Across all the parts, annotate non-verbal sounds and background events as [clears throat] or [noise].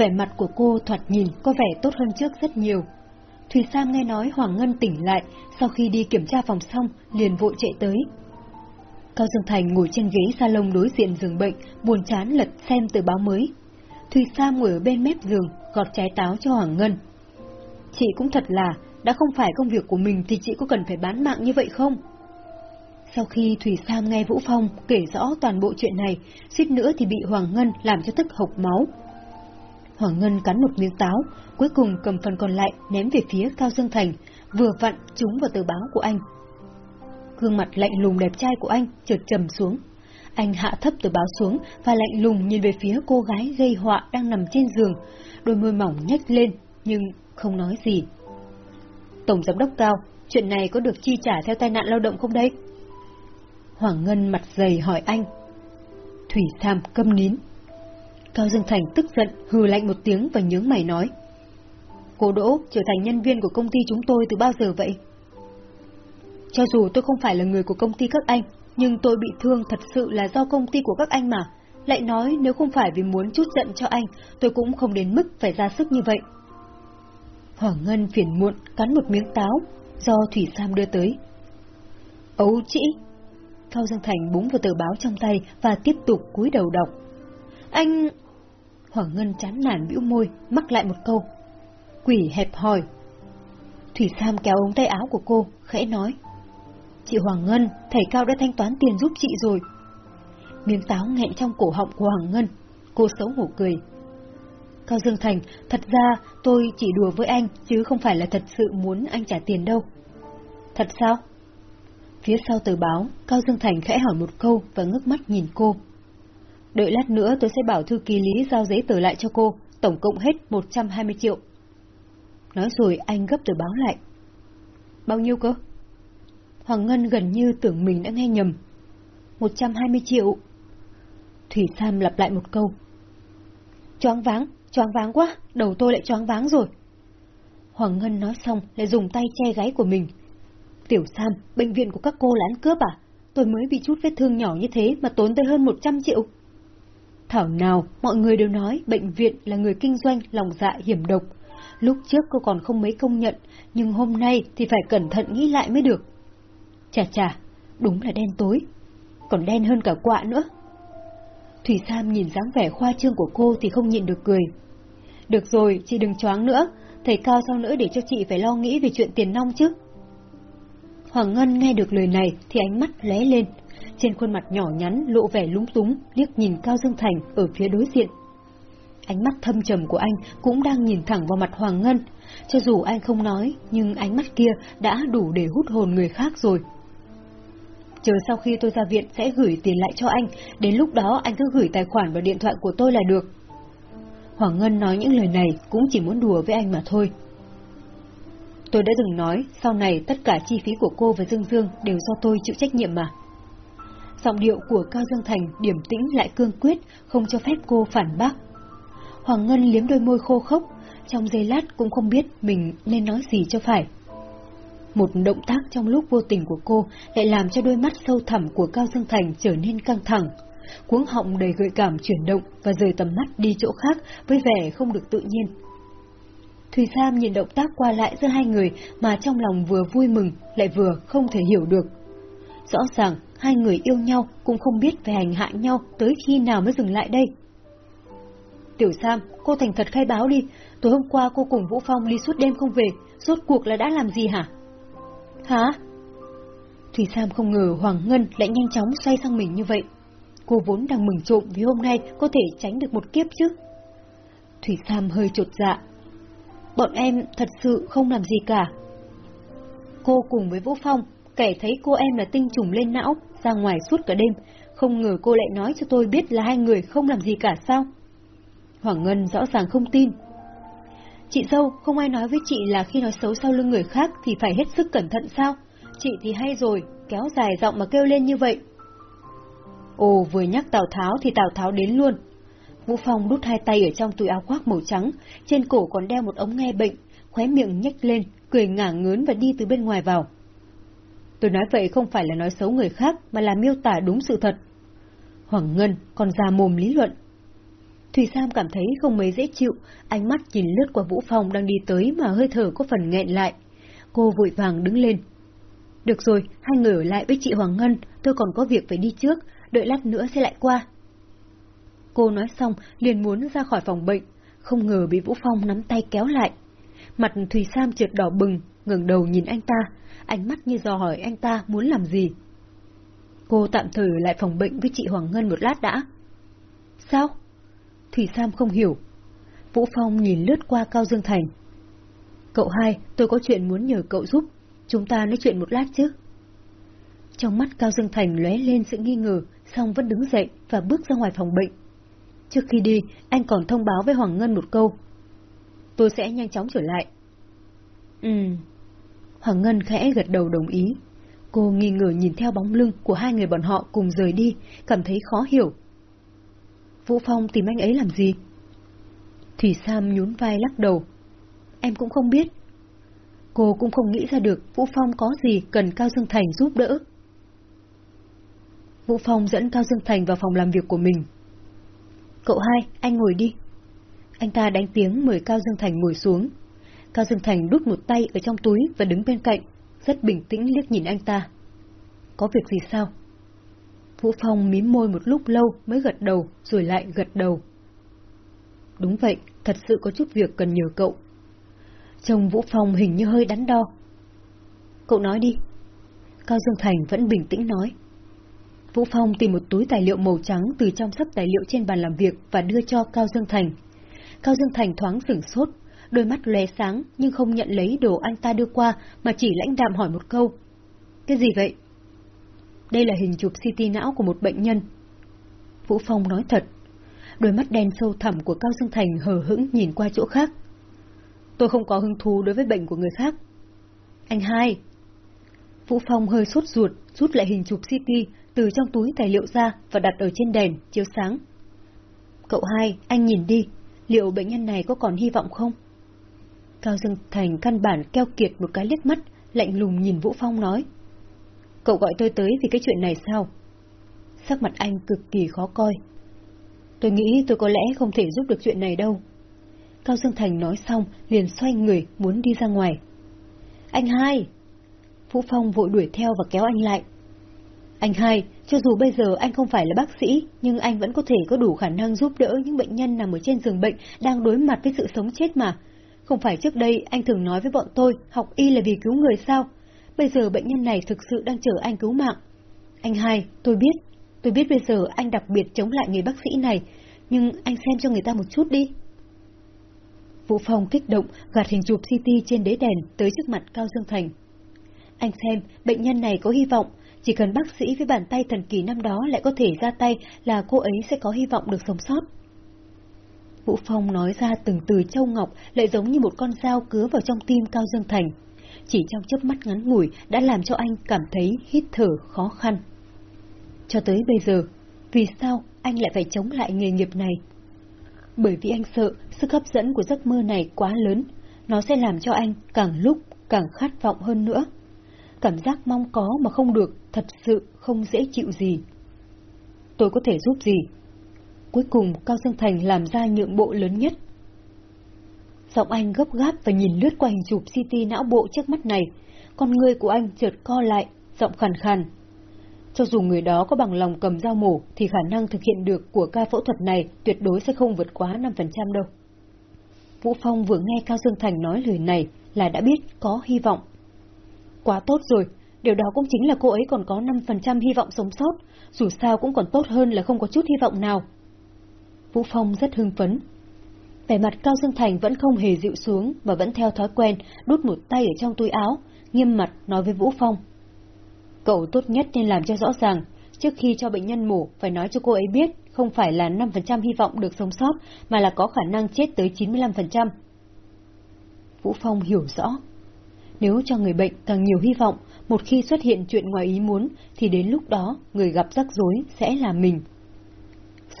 Vẻ mặt của cô thoạt nhìn có vẻ tốt hơn trước rất nhiều. Thùy Sam nghe nói Hoàng Ngân tỉnh lại, sau khi đi kiểm tra phòng xong, liền vội chạy tới. Cao Dương Thành ngồi trên ghế salon đối diện giường bệnh, buồn chán lật xem tờ báo mới. Thùy Sam ngồi ở bên mép giường, gọt trái táo cho Hoàng Ngân. Chị cũng thật là, đã không phải công việc của mình thì chị có cần phải bán mạng như vậy không? Sau khi Thủy Sam nghe Vũ Phong kể rõ toàn bộ chuyện này, suýt nữa thì bị Hoàng Ngân làm cho tức hộc máu. Hoàng Ngân cắn một miếng táo, cuối cùng cầm phần còn lại ném về phía Cao Dương Thành, vừa vặn trúng vào tờ báo của anh. Gương mặt lạnh lùng đẹp trai của anh chợt trầm xuống. Anh hạ thấp tờ báo xuống và lạnh lùng nhìn về phía cô gái gây họa đang nằm trên giường, đôi môi mỏng nhếch lên, nhưng không nói gì. Tổng giám đốc Cao, chuyện này có được chi trả theo tai nạn lao động không đấy? Hoàng Ngân mặt dày hỏi anh. Thủy Sam câm nín. Cao Dương Thành tức giận, hừ lạnh một tiếng và nhướng mày nói. Cô Đỗ trở thành nhân viên của công ty chúng tôi từ bao giờ vậy? Cho dù tôi không phải là người của công ty các anh, nhưng tôi bị thương thật sự là do công ty của các anh mà. Lại nói nếu không phải vì muốn chút giận cho anh, tôi cũng không đến mức phải ra sức như vậy. Hoàng Ngân phiền muộn cắn một miếng táo, do Thủy Sam đưa tới. Ấu chỉ! Cao Dương Thành búng vào tờ báo trong tay và tiếp tục cúi đầu đọc. Anh... Hoàng Ngân chán nản bĩu môi, mắc lại một câu. Quỷ hẹp hỏi. Thủy Sam kéo ống tay áo của cô, khẽ nói. Chị Hoàng Ngân, thầy Cao đã thanh toán tiền giúp chị rồi. Miếng táo nghẹn trong cổ họng của Hoàng Ngân. Cô xấu hổ cười. Cao Dương Thành, thật ra tôi chỉ đùa với anh, chứ không phải là thật sự muốn anh trả tiền đâu. Thật sao? Phía sau tờ báo, Cao Dương Thành khẽ hỏi một câu và ngước mắt nhìn cô. Đợi lát nữa tôi sẽ bảo thư ký lý giao giấy tờ lại cho cô, tổng cộng hết 120 triệu. Nói rồi anh gấp tờ báo lại. Bao nhiêu cơ? Hoàng Ngân gần như tưởng mình đã nghe nhầm. 120 triệu. Thủy Sam lặp lại một câu. Choáng váng, choáng váng quá, đầu tôi lại choáng váng rồi. Hoàng Ngân nói xong lại dùng tay che gáy của mình. Tiểu Sam, bệnh viện của các cô là ăn cướp à? Tôi mới bị chút vết thương nhỏ như thế mà tốn tới hơn 100 triệu. Thảo nào, mọi người đều nói bệnh viện là người kinh doanh lòng dạ hiểm độc. Lúc trước cô còn không mấy công nhận, nhưng hôm nay thì phải cẩn thận nghĩ lại mới được. Chà chà, đúng là đen tối. Còn đen hơn cả quạ nữa. Thủy Sam nhìn dáng vẻ khoa trương của cô thì không nhịn được cười. Được rồi, chị đừng choáng nữa, thầy cao sao nữa để cho chị phải lo nghĩ về chuyện tiền nong chứ. Hoàng Ngân nghe được lời này thì ánh mắt lóe lên, trên khuôn mặt nhỏ nhắn lộ vẻ lúng túng, liếc nhìn Cao Dương Thành ở phía đối diện. Ánh mắt thâm trầm của anh cũng đang nhìn thẳng vào mặt Hoàng Ngân, cho dù anh không nói, nhưng ánh mắt kia đã đủ để hút hồn người khác rồi. Chờ sau khi tôi ra viện sẽ gửi tiền lại cho anh, đến lúc đó anh cứ gửi tài khoản vào điện thoại của tôi là được. Hoàng Ngân nói những lời này cũng chỉ muốn đùa với anh mà thôi. Tôi đã từng nói, sau này tất cả chi phí của cô và Dương Dương đều do tôi chịu trách nhiệm mà. Giọng điệu của Cao Dương Thành điểm tĩnh lại cương quyết, không cho phép cô phản bác. Hoàng Ngân liếm đôi môi khô khốc, trong giây lát cũng không biết mình nên nói gì cho phải. Một động tác trong lúc vô tình của cô lại làm cho đôi mắt sâu thẳm của Cao Dương Thành trở nên căng thẳng. Cuống họng đầy gợi cảm chuyển động và rời tầm mắt đi chỗ khác với vẻ không được tự nhiên. Thùy Sam nhìn động tác qua lại giữa hai người mà trong lòng vừa vui mừng lại vừa không thể hiểu được. Rõ ràng hai người yêu nhau cũng không biết về hành hạ nhau tới khi nào mới dừng lại đây. Tiểu Sam, cô thành thật khai báo đi, tối hôm qua cô cùng Vũ Phong đi suốt đêm không về, rốt cuộc là đã làm gì hả? Hả? Thủy Sam không ngờ Hoàng Ngân lại nhanh chóng xoay sang mình như vậy. Cô vốn đang mừng trộm vì hôm nay có thể tránh được một kiếp chứ. Thủy Sam hơi trột dạ. Bọn em thật sự không làm gì cả. Cô cùng với Vũ Phong, kẻ thấy cô em là tinh trùng lên não, ra ngoài suốt cả đêm, không ngờ cô lại nói cho tôi biết là hai người không làm gì cả sao? Hoàng Ngân rõ ràng không tin. Chị dâu, không ai nói với chị là khi nói xấu sau lưng người khác thì phải hết sức cẩn thận sao? Chị thì hay rồi, kéo dài giọng mà kêu lên như vậy. Ồ, vừa nhắc Tào Tháo thì Tào Tháo đến luôn. Vũ Phong đút hai tay ở trong túi áo khoác màu trắng, trên cổ còn đeo một ống nghe bệnh, khóe miệng nhếch lên, cười ngả ngớn và đi từ bên ngoài vào. Tôi nói vậy không phải là nói xấu người khác, mà là miêu tả đúng sự thật. Hoàng Ngân còn ra mồm lý luận. thùy Sam cảm thấy không mấy dễ chịu, ánh mắt nhìn lướt qua Vũ Phong đang đi tới mà hơi thở có phần nghẹn lại. Cô vội vàng đứng lên. Được rồi, hai người ở lại với chị Hoàng Ngân, tôi còn có việc phải đi trước, đợi lát nữa sẽ lại qua. Cô nói xong, liền muốn ra khỏi phòng bệnh, không ngờ bị Vũ Phong nắm tay kéo lại. Mặt Thùy Sam trượt đỏ bừng, ngẩng đầu nhìn anh ta, ánh mắt như dò hỏi anh ta muốn làm gì. Cô tạm thời lại phòng bệnh với chị Hoàng Ngân một lát đã. Sao? Thủy Sam không hiểu. Vũ Phong nhìn lướt qua Cao Dương Thành. Cậu hai, tôi có chuyện muốn nhờ cậu giúp. Chúng ta nói chuyện một lát chứ. Trong mắt Cao Dương Thành lóe lên sự nghi ngờ, xong vẫn đứng dậy và bước ra ngoài phòng bệnh. Trước khi đi, anh còn thông báo với Hoàng Ngân một câu. Tôi sẽ nhanh chóng trở lại. Ừ. Hoàng Ngân khẽ gật đầu đồng ý. Cô nghi ngờ nhìn theo bóng lưng của hai người bọn họ cùng rời đi, cảm thấy khó hiểu. Vũ Phong tìm anh ấy làm gì? Thủy Sam nhún vai lắc đầu. Em cũng không biết. Cô cũng không nghĩ ra được Vũ Phong có gì cần Cao Dương Thành giúp đỡ. Vũ Phong dẫn Cao Dương Thành vào phòng làm việc của mình. Cậu hai, anh ngồi đi. Anh ta đánh tiếng mời Cao Dương Thành ngồi xuống. Cao Dương Thành đút một tay ở trong túi và đứng bên cạnh, rất bình tĩnh liếc nhìn anh ta. Có việc gì sao? Vũ Phong mím môi một lúc lâu mới gật đầu, rồi lại gật đầu. Đúng vậy, thật sự có chút việc cần nhờ cậu. Chồng Vũ Phong hình như hơi đắn đo. Cậu nói đi. Cao Dương Thành vẫn bình tĩnh nói. Vũ Phong tìm một túi tài liệu màu trắng từ trong sắp tài liệu trên bàn làm việc và đưa cho Cao Dương Thành. Cao Dương Thành thoáng sửng sốt, đôi mắt lóe sáng nhưng không nhận lấy đồ anh ta đưa qua mà chỉ lãnh đạm hỏi một câu. Cái gì vậy? Đây là hình chụp CT não của một bệnh nhân. Vũ Phong nói thật. Đôi mắt đen sâu thẳm của Cao Dương Thành hờ hững nhìn qua chỗ khác. Tôi không có hứng thú đối với bệnh của người khác. Anh hai. Vũ Phong hơi sốt ruột, rút lại hình chụp CT từ trong túi tài liệu ra và đặt ở trên đèn, chiếu sáng. Cậu hai, anh nhìn đi, liệu bệnh nhân này có còn hy vọng không? Cao Dương Thành căn bản keo kiệt một cái liếc mắt, lạnh lùng nhìn Vũ Phong nói. Cậu gọi tôi tới vì cái chuyện này sao? Sắc mặt anh cực kỳ khó coi. Tôi nghĩ tôi có lẽ không thể giúp được chuyện này đâu. Cao Dương Thành nói xong, liền xoay người, muốn đi ra ngoài. Anh hai! Vũ Phong vội đuổi theo và kéo anh lại. Anh hai, cho dù bây giờ anh không phải là bác sĩ, nhưng anh vẫn có thể có đủ khả năng giúp đỡ những bệnh nhân nằm ở trên giường bệnh đang đối mặt với sự sống chết mà. Không phải trước đây anh thường nói với bọn tôi học y là vì cứu người sao? Bây giờ bệnh nhân này thực sự đang chờ anh cứu mạng. Anh hai, tôi biết, tôi biết bây giờ anh đặc biệt chống lại người bác sĩ này, nhưng anh xem cho người ta một chút đi. Vũ Phong kích động gạt hình chụp CT trên đế đèn tới trước mặt Cao Dương Thành. Anh xem, bệnh nhân này có hy vọng, chỉ cần bác sĩ với bàn tay thần kỳ năm đó lại có thể ra tay là cô ấy sẽ có hy vọng được sống sót. Vũ Phong nói ra từng từ châu ngọc lại giống như một con dao cứa vào trong tim Cao Dương Thành. Chỉ trong chớp mắt ngắn ngủi đã làm cho anh cảm thấy hít thở khó khăn. Cho tới bây giờ, vì sao anh lại phải chống lại nghề nghiệp này? Bởi vì anh sợ sức hấp dẫn của giấc mơ này quá lớn, nó sẽ làm cho anh càng lúc càng khát vọng hơn nữa. Cảm giác mong có mà không được thật sự không dễ chịu gì. Tôi có thể giúp gì? Cuối cùng Cao Dương Thành làm ra nhượng bộ lớn nhất. Giọng anh gấp gáp và nhìn lướt qua hình chụp CT não bộ trước mắt này. Con người của anh chợt co lại, giọng khàn khàn. Cho dù người đó có bằng lòng cầm dao mổ, thì khả năng thực hiện được của ca phẫu thuật này tuyệt đối sẽ không vượt quá 5% đâu. Vũ Phong vừa nghe Cao Dương Thành nói lời này là đã biết có hy vọng. Quá tốt rồi, điều đó cũng chính là cô ấy còn có 5% hy vọng sống sót, dù sao cũng còn tốt hơn là không có chút hy vọng nào. Vũ Phong rất hưng phấn. Vẻ mặt Cao Dương Thành vẫn không hề dịu xuống và vẫn theo thói quen đút một tay ở trong túi áo, nghiêm mặt nói với Vũ Phong. Cậu tốt nhất nên làm cho rõ ràng, trước khi cho bệnh nhân mổ phải nói cho cô ấy biết không phải là 5% hy vọng được sống sót mà là có khả năng chết tới 95%. Vũ Phong hiểu rõ. Nếu cho người bệnh càng nhiều hy vọng, một khi xuất hiện chuyện ngoài ý muốn thì đến lúc đó người gặp rắc rối sẽ là mình.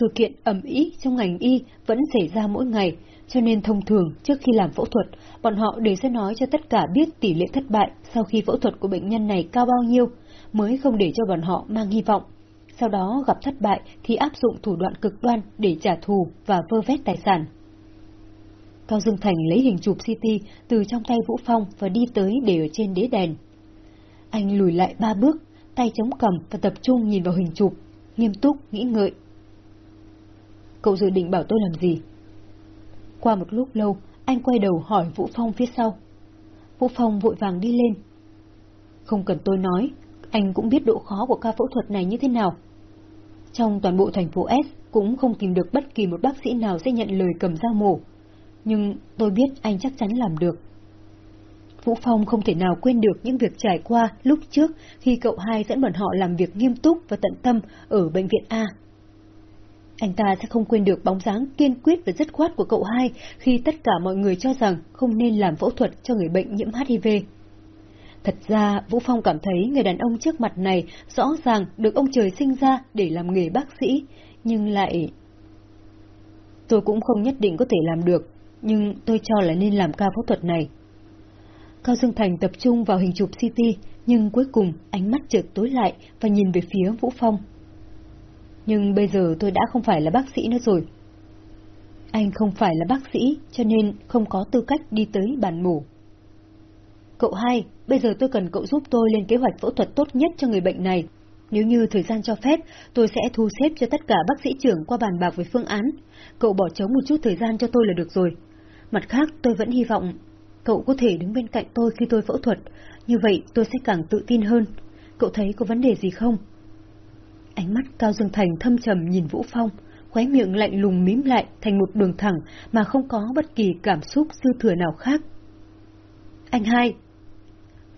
Sự kiện ẩm ý trong ngành y vẫn xảy ra mỗi ngày, cho nên thông thường trước khi làm phẫu thuật, bọn họ đều sẽ nói cho tất cả biết tỷ lệ thất bại sau khi phẫu thuật của bệnh nhân này cao bao nhiêu, mới không để cho bọn họ mang hy vọng. sau đó gặp thất bại thì áp dụng thủ đoạn cực đoan để trả thù và vơ vét tài sản. Cao Dương Thành lấy hình chụp CT từ trong tay Vũ Phong và đi tới để ở trên đế đèn. Anh lùi lại ba bước, tay chống cầm và tập trung nhìn vào hình chụp, nghiêm túc, nghĩ ngợi. Cậu dự định bảo tôi làm gì? Qua một lúc lâu, anh quay đầu hỏi Vũ Phong phía sau. Vũ Phong vội vàng đi lên. Không cần tôi nói, anh cũng biết độ khó của ca phẫu thuật này như thế nào. Trong toàn bộ thành phố S cũng không tìm được bất kỳ một bác sĩ nào sẽ nhận lời cầm dao mổ. Nhưng tôi biết anh chắc chắn làm được. Vũ Phong không thể nào quên được những việc trải qua lúc trước khi cậu hai dẫn bọn họ làm việc nghiêm túc và tận tâm ở bệnh viện A. Anh ta sẽ không quên được bóng dáng kiên quyết và dứt khoát của cậu hai khi tất cả mọi người cho rằng không nên làm phẫu thuật cho người bệnh nhiễm HIV. Thật ra, Vũ Phong cảm thấy người đàn ông trước mặt này rõ ràng được ông trời sinh ra để làm nghề bác sĩ, nhưng lại... Tôi cũng không nhất định có thể làm được, nhưng tôi cho là nên làm ca phẫu thuật này. Cao Dương Thành tập trung vào hình chụp CT, nhưng cuối cùng ánh mắt chợt tối lại và nhìn về phía Vũ Phong. Nhưng bây giờ tôi đã không phải là bác sĩ nữa rồi. Anh không phải là bác sĩ, cho nên không có tư cách đi tới bàn mổ. Cậu hai, bây giờ tôi cần cậu giúp tôi lên kế hoạch phẫu thuật tốt nhất cho người bệnh này. Nếu như thời gian cho phép, tôi sẽ thu xếp cho tất cả bác sĩ trưởng qua bàn bạc với phương án. Cậu bỏ trống một chút thời gian cho tôi là được rồi. Mặt khác, tôi vẫn hy vọng cậu có thể đứng bên cạnh tôi khi tôi phẫu thuật. Như vậy tôi sẽ càng tự tin hơn. Cậu thấy có vấn đề gì không? Ánh mắt Cao Dương Thành thâm trầm nhìn Vũ Phong, khóe miệng lạnh lùng mím lại thành một đường thẳng mà không có bất kỳ cảm xúc dư thừa nào khác. Anh hai,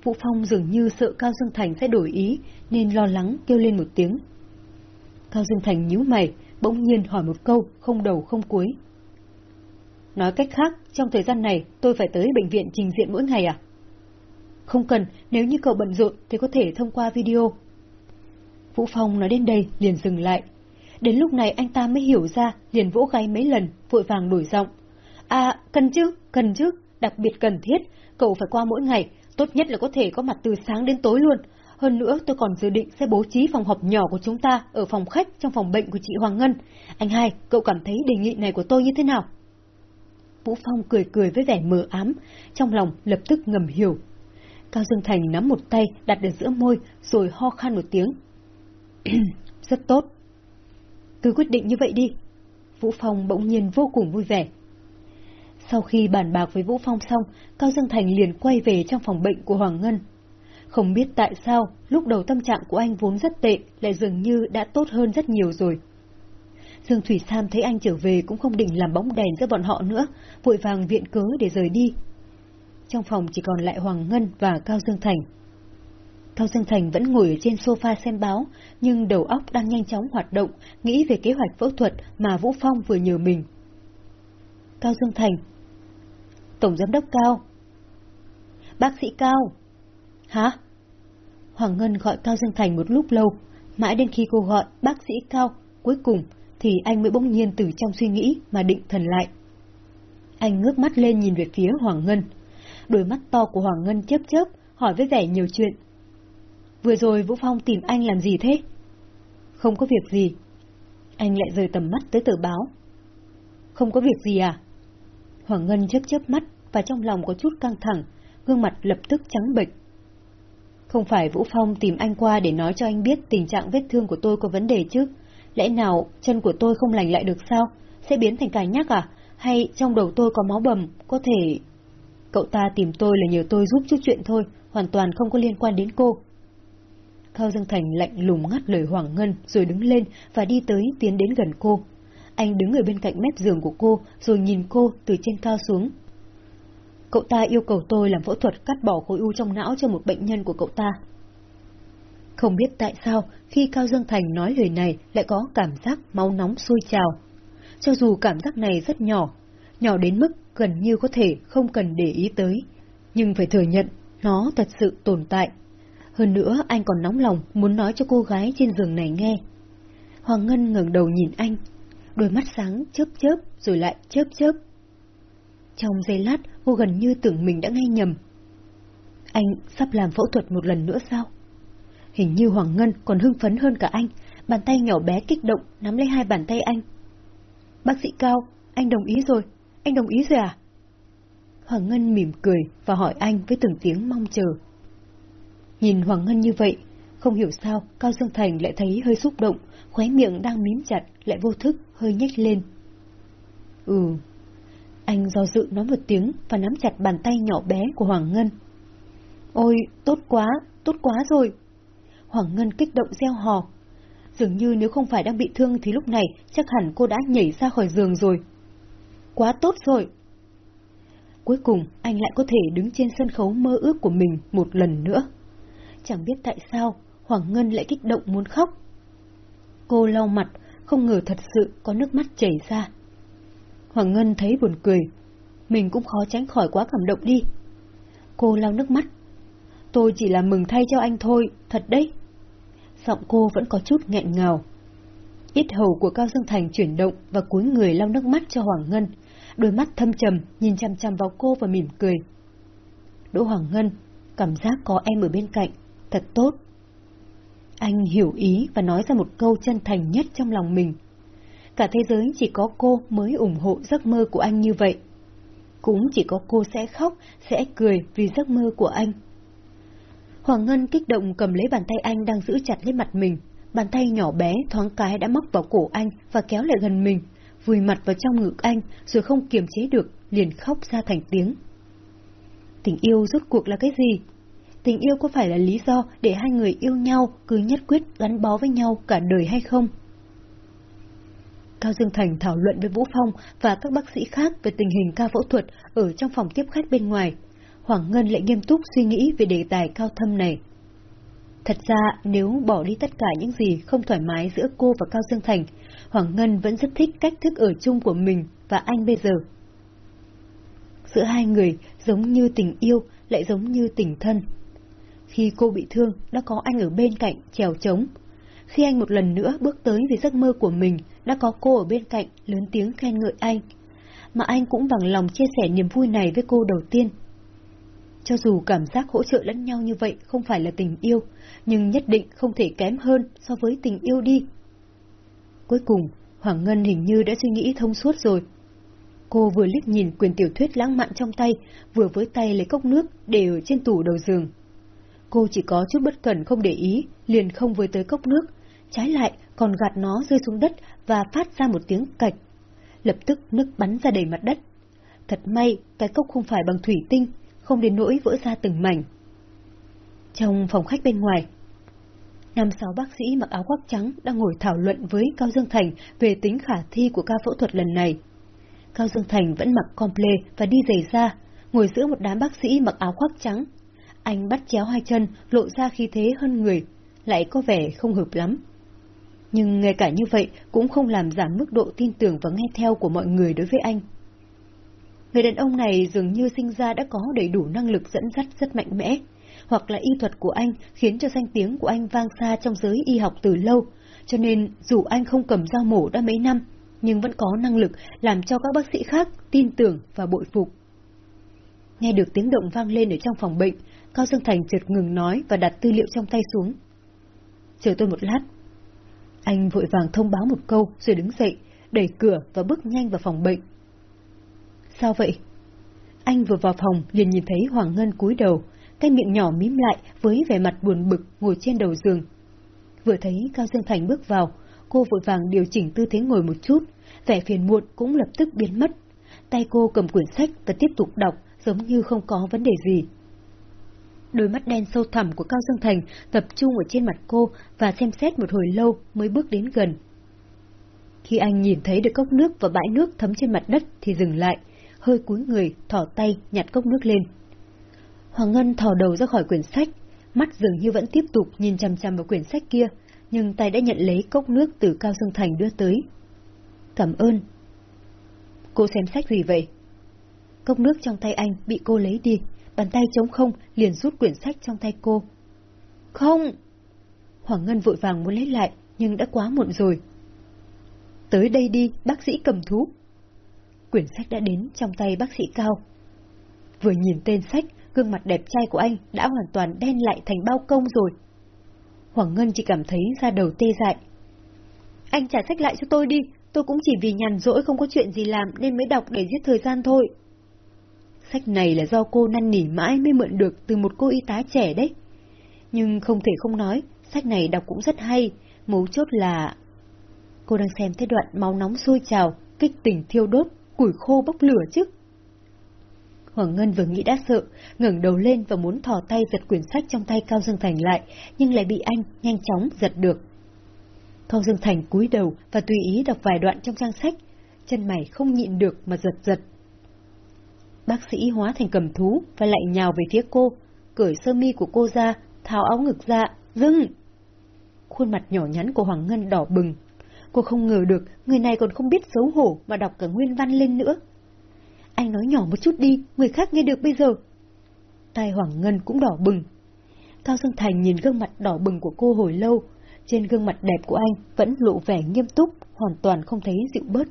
Vũ Phong dường như sợ Cao Dương Thành sẽ đổi ý, nên lo lắng kêu lên một tiếng. Cao Dương Thành nhíu mày, bỗng nhiên hỏi một câu, không đầu không cuối. Nói cách khác, trong thời gian này tôi phải tới bệnh viện trình diện mỗi ngày à? Không cần, nếu như cậu bận rộn thì có thể thông qua video. Vũ Phong nói đến đây liền dừng lại. Đến lúc này anh ta mới hiểu ra, liền vỗ gáy mấy lần, vội vàng đổi giọng. À, cần chứ, cần chứ, đặc biệt cần thiết, cậu phải qua mỗi ngày, tốt nhất là có thể có mặt từ sáng đến tối luôn. Hơn nữa tôi còn dự định sẽ bố trí phòng họp nhỏ của chúng ta ở phòng khách trong phòng bệnh của chị Hoàng Ngân. Anh hai, cậu cảm thấy đề nghị này của tôi như thế nào? Vũ Phong cười cười với vẻ mờ ám, trong lòng lập tức ngầm hiểu. Cao Dương Thành nắm một tay đặt ở giữa môi rồi ho khan một tiếng. [clears throat] Rất tốt. Cứ quyết định như vậy đi. Vũ Phong bỗng nhiên vô cùng vui vẻ. Sau khi bàn bạc với Vũ Phong xong, Cao Dương Thành liền quay về trong phòng bệnh của Hoàng Ngân. Không biết tại sao, lúc đầu tâm trạng của anh vốn rất tệ, lại dường như đã tốt hơn rất nhiều rồi. Dương Thủy Sam thấy anh trở về cũng không định làm bóng đèn giữa bọn họ nữa, vội vàng viện cớ để rời đi. Trong phòng chỉ còn lại Hoàng Ngân và Cao Dương Thành. Cao Dương Thành vẫn ngồi ở trên sofa xem báo, nhưng đầu óc đang nhanh chóng hoạt động, nghĩ về kế hoạch phẫu thuật mà Vũ Phong vừa nhờ mình. Cao Dương Thành, Tổng Giám đốc Cao. Bác sĩ Cao. Hả? Hoàng Ngân gọi Cao Dương Thành một lúc lâu, mãi đến khi cô gọi bác sĩ Cao, cuối cùng thì anh mới bỗng nhiên từ trong suy nghĩ mà định thần lại. Anh ngước mắt lên nhìn về phía Hoàng Ngân. Đôi mắt to của Hoàng Ngân chớp chớp, hỏi với vẻ nhiều chuyện. Vừa rồi Vũ Phong tìm anh làm gì thế? Không có việc gì. Anh lại rời tầm mắt tới tờ báo. Không có việc gì à? Hoàng Ngân chớp chớp mắt và trong lòng có chút căng thẳng, gương mặt lập tức trắng bệch. Không phải Vũ Phong tìm anh qua để nói cho anh biết tình trạng vết thương của tôi có vấn đề chứ? Lẽ nào chân của tôi không lành lại được sao? Sẽ biến thành cài nhắc à? Hay trong đầu tôi có máu bầm, có thể... Cậu ta tìm tôi là nhờ tôi giúp chút chuyện thôi, hoàn toàn không có liên quan đến cô. Cao Dương Thành lạnh lùng ngắt lời Hoàng Ngân rồi đứng lên và đi tới tiến đến gần cô. Anh đứng ở bên cạnh mép giường của cô rồi nhìn cô từ trên cao xuống. Cậu ta yêu cầu tôi làm phẫu thuật cắt bỏ khối u trong não cho một bệnh nhân của cậu ta. Không biết tại sao khi Cao Dương Thành nói lời này lại có cảm giác máu nóng sôi trào. Cho dù cảm giác này rất nhỏ, nhỏ đến mức gần như có thể không cần để ý tới, nhưng phải thừa nhận nó thật sự tồn tại. Hơn nữa anh còn nóng lòng muốn nói cho cô gái trên giường này nghe. Hoàng Ngân ngẩng đầu nhìn anh, đôi mắt sáng chớp chớp rồi lại chớp chớp. Trong giây lát, cô gần như tưởng mình đã nghe nhầm. Anh sắp làm phẫu thuật một lần nữa sao? Hình như Hoàng Ngân còn hưng phấn hơn cả anh, bàn tay nhỏ bé kích động nắm lấy hai bàn tay anh. Bác sĩ Cao, anh đồng ý rồi, anh đồng ý rồi à? Hoàng Ngân mỉm cười và hỏi anh với từng tiếng mong chờ. Nhìn Hoàng Ngân như vậy, không hiểu sao Cao Dương Thành lại thấy hơi xúc động, khóe miệng đang mím chặt lại vô thức hơi nhếch lên. Ừ. Anh do dự nói một tiếng và nắm chặt bàn tay nhỏ bé của Hoàng Ngân. Ôi, tốt quá, tốt quá rồi. Hoàng Ngân kích động gieo hò. Dường như nếu không phải đang bị thương thì lúc này chắc hẳn cô đã nhảy ra khỏi giường rồi. Quá tốt rồi. Cuối cùng anh lại có thể đứng trên sân khấu mơ ước của mình một lần nữa. Chẳng biết tại sao Hoàng Ngân lại kích động muốn khóc. Cô lau mặt, không ngờ thật sự có nước mắt chảy ra. Hoàng Ngân thấy buồn cười, mình cũng khó tránh khỏi quá cảm động đi. Cô lau nước mắt. Tôi chỉ là mừng thay cho anh thôi, thật đấy. Giọng cô vẫn có chút nghẹn ngào. Ít hầu của Cao Dương Thành chuyển động và cúi người lau nước mắt cho Hoàng Ngân, đôi mắt thâm trầm nhìn chăm chăm vào cô và mỉm cười. Đỗ Hoàng Ngân, cảm giác có em ở bên cạnh, thật tốt. Anh hiểu ý và nói ra một câu chân thành nhất trong lòng mình. Cả thế giới chỉ có cô mới ủng hộ giấc mơ của anh như vậy. Cũng chỉ có cô sẽ khóc, sẽ cười vì giấc mơ của anh. Hoàng Ngân kích động cầm lấy bàn tay anh đang giữ chặt lấy mặt mình. Bàn tay nhỏ bé thoáng cái đã móc vào cổ anh và kéo lại gần mình, vùi mặt vào trong ngực anh rồi không kiềm chế được, liền khóc ra thành tiếng. Tình yêu rốt cuộc là cái gì? Tình yêu có phải là lý do để hai người yêu nhau cứ nhất quyết gắn bó với nhau cả đời hay không? Cao Dương Thành thảo luận với Vũ Phong và các bác sĩ khác về tình hình ca phẫu thuật ở trong phòng tiếp khách bên ngoài. Hoàng Ngân lại nghiêm túc suy nghĩ về đề tài cao thâm này. Thật ra, nếu bỏ đi tất cả những gì không thoải mái giữa cô và Cao Dương Thành, Hoàng Ngân vẫn rất thích cách thức ở chung của mình và anh bây giờ. Giữa hai người giống như tình yêu, lại giống như tình thân. Khi cô bị thương, đã có anh ở bên cạnh, trèo trống. Khi anh một lần nữa bước tới vì giấc mơ của mình, đã có cô ở bên cạnh, lớn tiếng khen ngợi anh. Mà anh cũng bằng lòng chia sẻ niềm vui này với cô đầu tiên. Cho dù cảm giác hỗ trợ lẫn nhau như vậy không phải là tình yêu, nhưng nhất định không thể kém hơn so với tình yêu đi. Cuối cùng, Hoàng Ngân hình như đã suy nghĩ thông suốt rồi. Cô vừa liếc nhìn quyền tiểu thuyết lãng mạn trong tay, vừa với tay lấy cốc nước để ở trên tủ đầu giường. Cô chỉ có chút bất cẩn không để ý, liền không với tới cốc nước, trái lại còn gạt nó rơi xuống đất và phát ra một tiếng cạch. Lập tức nước bắn ra đầy mặt đất. Thật may cái cốc không phải bằng thủy tinh, không đến nỗi vỡ ra từng mảnh. Trong phòng khách bên ngoài, năm sáu bác sĩ mặc áo khoác trắng đang ngồi thảo luận với Cao Dương Thành về tính khả thi của ca phẫu thuật lần này. Cao Dương Thành vẫn mặc comple và đi giày da, ngồi giữa một đám bác sĩ mặc áo khoác trắng anh bắt chéo hai chân, lộ ra khí thế hơn người, lại có vẻ không hợp lắm. Nhưng ngay cả như vậy cũng không làm giảm mức độ tin tưởng và nghe theo của mọi người đối với anh. Người đàn ông này dường như sinh ra đã có đầy đủ năng lực dẫn dắt rất mạnh mẽ, hoặc là y thuật của anh khiến cho danh tiếng của anh vang xa trong giới y học từ lâu, cho nên dù anh không cầm dao mổ đã mấy năm, nhưng vẫn có năng lực làm cho các bác sĩ khác tin tưởng và bội phục. Nghe được tiếng động vang lên ở trong phòng bệnh, Cao Dương Thành chợt ngừng nói và đặt tư liệu trong tay xuống. Chờ tôi một lát. Anh vội vàng thông báo một câu rồi đứng dậy, đẩy cửa và bước nhanh vào phòng bệnh. Sao vậy? Anh vừa vào phòng liền nhìn thấy Hoàng Ngân cúi đầu, cái miệng nhỏ mím lại với vẻ mặt buồn bực ngồi trên đầu giường. Vừa thấy Cao Dương Thành bước vào, cô vội vàng điều chỉnh tư thế ngồi một chút, vẻ phiền muộn cũng lập tức biến mất. Tay cô cầm quyển sách và tiếp tục đọc giống như không có vấn đề gì. Đôi mắt đen sâu thẳm của Cao Dương Thành tập trung ở trên mặt cô và xem xét một hồi lâu mới bước đến gần. Khi anh nhìn thấy được cốc nước và bãi nước thấm trên mặt đất thì dừng lại, hơi cúi người, thỏ tay, nhặt cốc nước lên. Hoàng Ngân thò đầu ra khỏi quyển sách, mắt dường như vẫn tiếp tục nhìn chằm chằm vào quyển sách kia, nhưng tay đã nhận lấy cốc nước từ Cao Dương Thành đưa tới. Cảm ơn. Cô xem sách gì vậy? Cốc nước trong tay anh bị cô lấy đi, bàn tay trống không liền rút quyển sách trong tay cô. Không! Hoàng Ngân vội vàng muốn lấy lại, nhưng đã quá muộn rồi. Tới đây đi, bác sĩ cầm thú. Quyển sách đã đến trong tay bác sĩ Cao. Vừa nhìn tên sách, gương mặt đẹp trai của anh đã hoàn toàn đen lại thành bao công rồi. Hoàng Ngân chỉ cảm thấy da đầu tê dại. anh trả sách lại cho tôi đi, tôi cũng chỉ vì nhàn rỗi không có chuyện gì làm nên mới đọc để giết thời gian thôi. Sách này là do cô năn nỉ mãi mới mượn được từ một cô y tá trẻ đấy. Nhưng không thể không nói, sách này đọc cũng rất hay, mấu chốt là... Cô đang xem thế đoạn máu nóng sôi trào, kích tỉnh thiêu đốt, củi khô bốc lửa chứ. Hoàng Ngân vừa nghĩ đã sợ, ngẩng đầu lên và muốn thò tay giật quyển sách trong tay Cao Dương Thành lại, nhưng lại bị anh nhanh chóng giật được. Cao Dương Thành cúi đầu và tùy ý đọc vài đoạn trong trang sách, chân mày không nhịn được mà giật giật. Bác sĩ hóa thành cầm thú và lại nhào về phía cô, cởi sơ mi của cô ra, tháo áo ngực ra, dưng! Khuôn mặt nhỏ nhắn của Hoàng Ngân đỏ bừng. Cô không ngờ được người này còn không biết xấu hổ mà đọc cả nguyên văn lên nữa. Anh nói nhỏ một chút đi, người khác nghe được bây giờ. Tai Hoàng Ngân cũng đỏ bừng. Cao Dương Thành nhìn gương mặt đỏ bừng của cô hồi lâu, trên gương mặt đẹp của anh vẫn lộ vẻ nghiêm túc, hoàn toàn không thấy dịu bớt.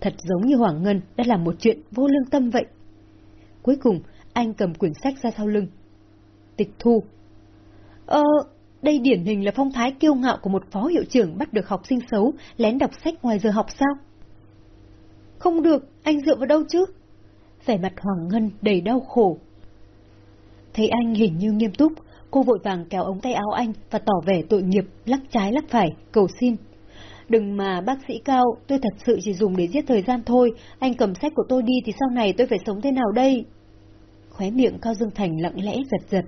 Thật giống như Hoàng Ngân đã làm một chuyện vô lương tâm vậy. Cuối cùng, anh cầm quyển sách ra sau lưng. Tịch thu. Ờ, đây điển hình là phong thái kiêu ngạo của một phó hiệu trưởng bắt được học sinh xấu lén đọc sách ngoài giờ học sao? Không được, anh dựa vào đâu chứ? Vẻ mặt Hoàng Ngân đầy đau khổ. Thấy anh hình như nghiêm túc, cô vội vàng kéo ống tay áo anh và tỏ vẻ tội nghiệp, lắc trái lắc phải, cầu xin. Đừng mà bác sĩ Cao, tôi thật sự chỉ dùng để giết thời gian thôi, anh cầm sách của tôi đi thì sau này tôi phải sống thế nào đây? Khóe miệng Cao Dương Thành lặng lẽ giật giật.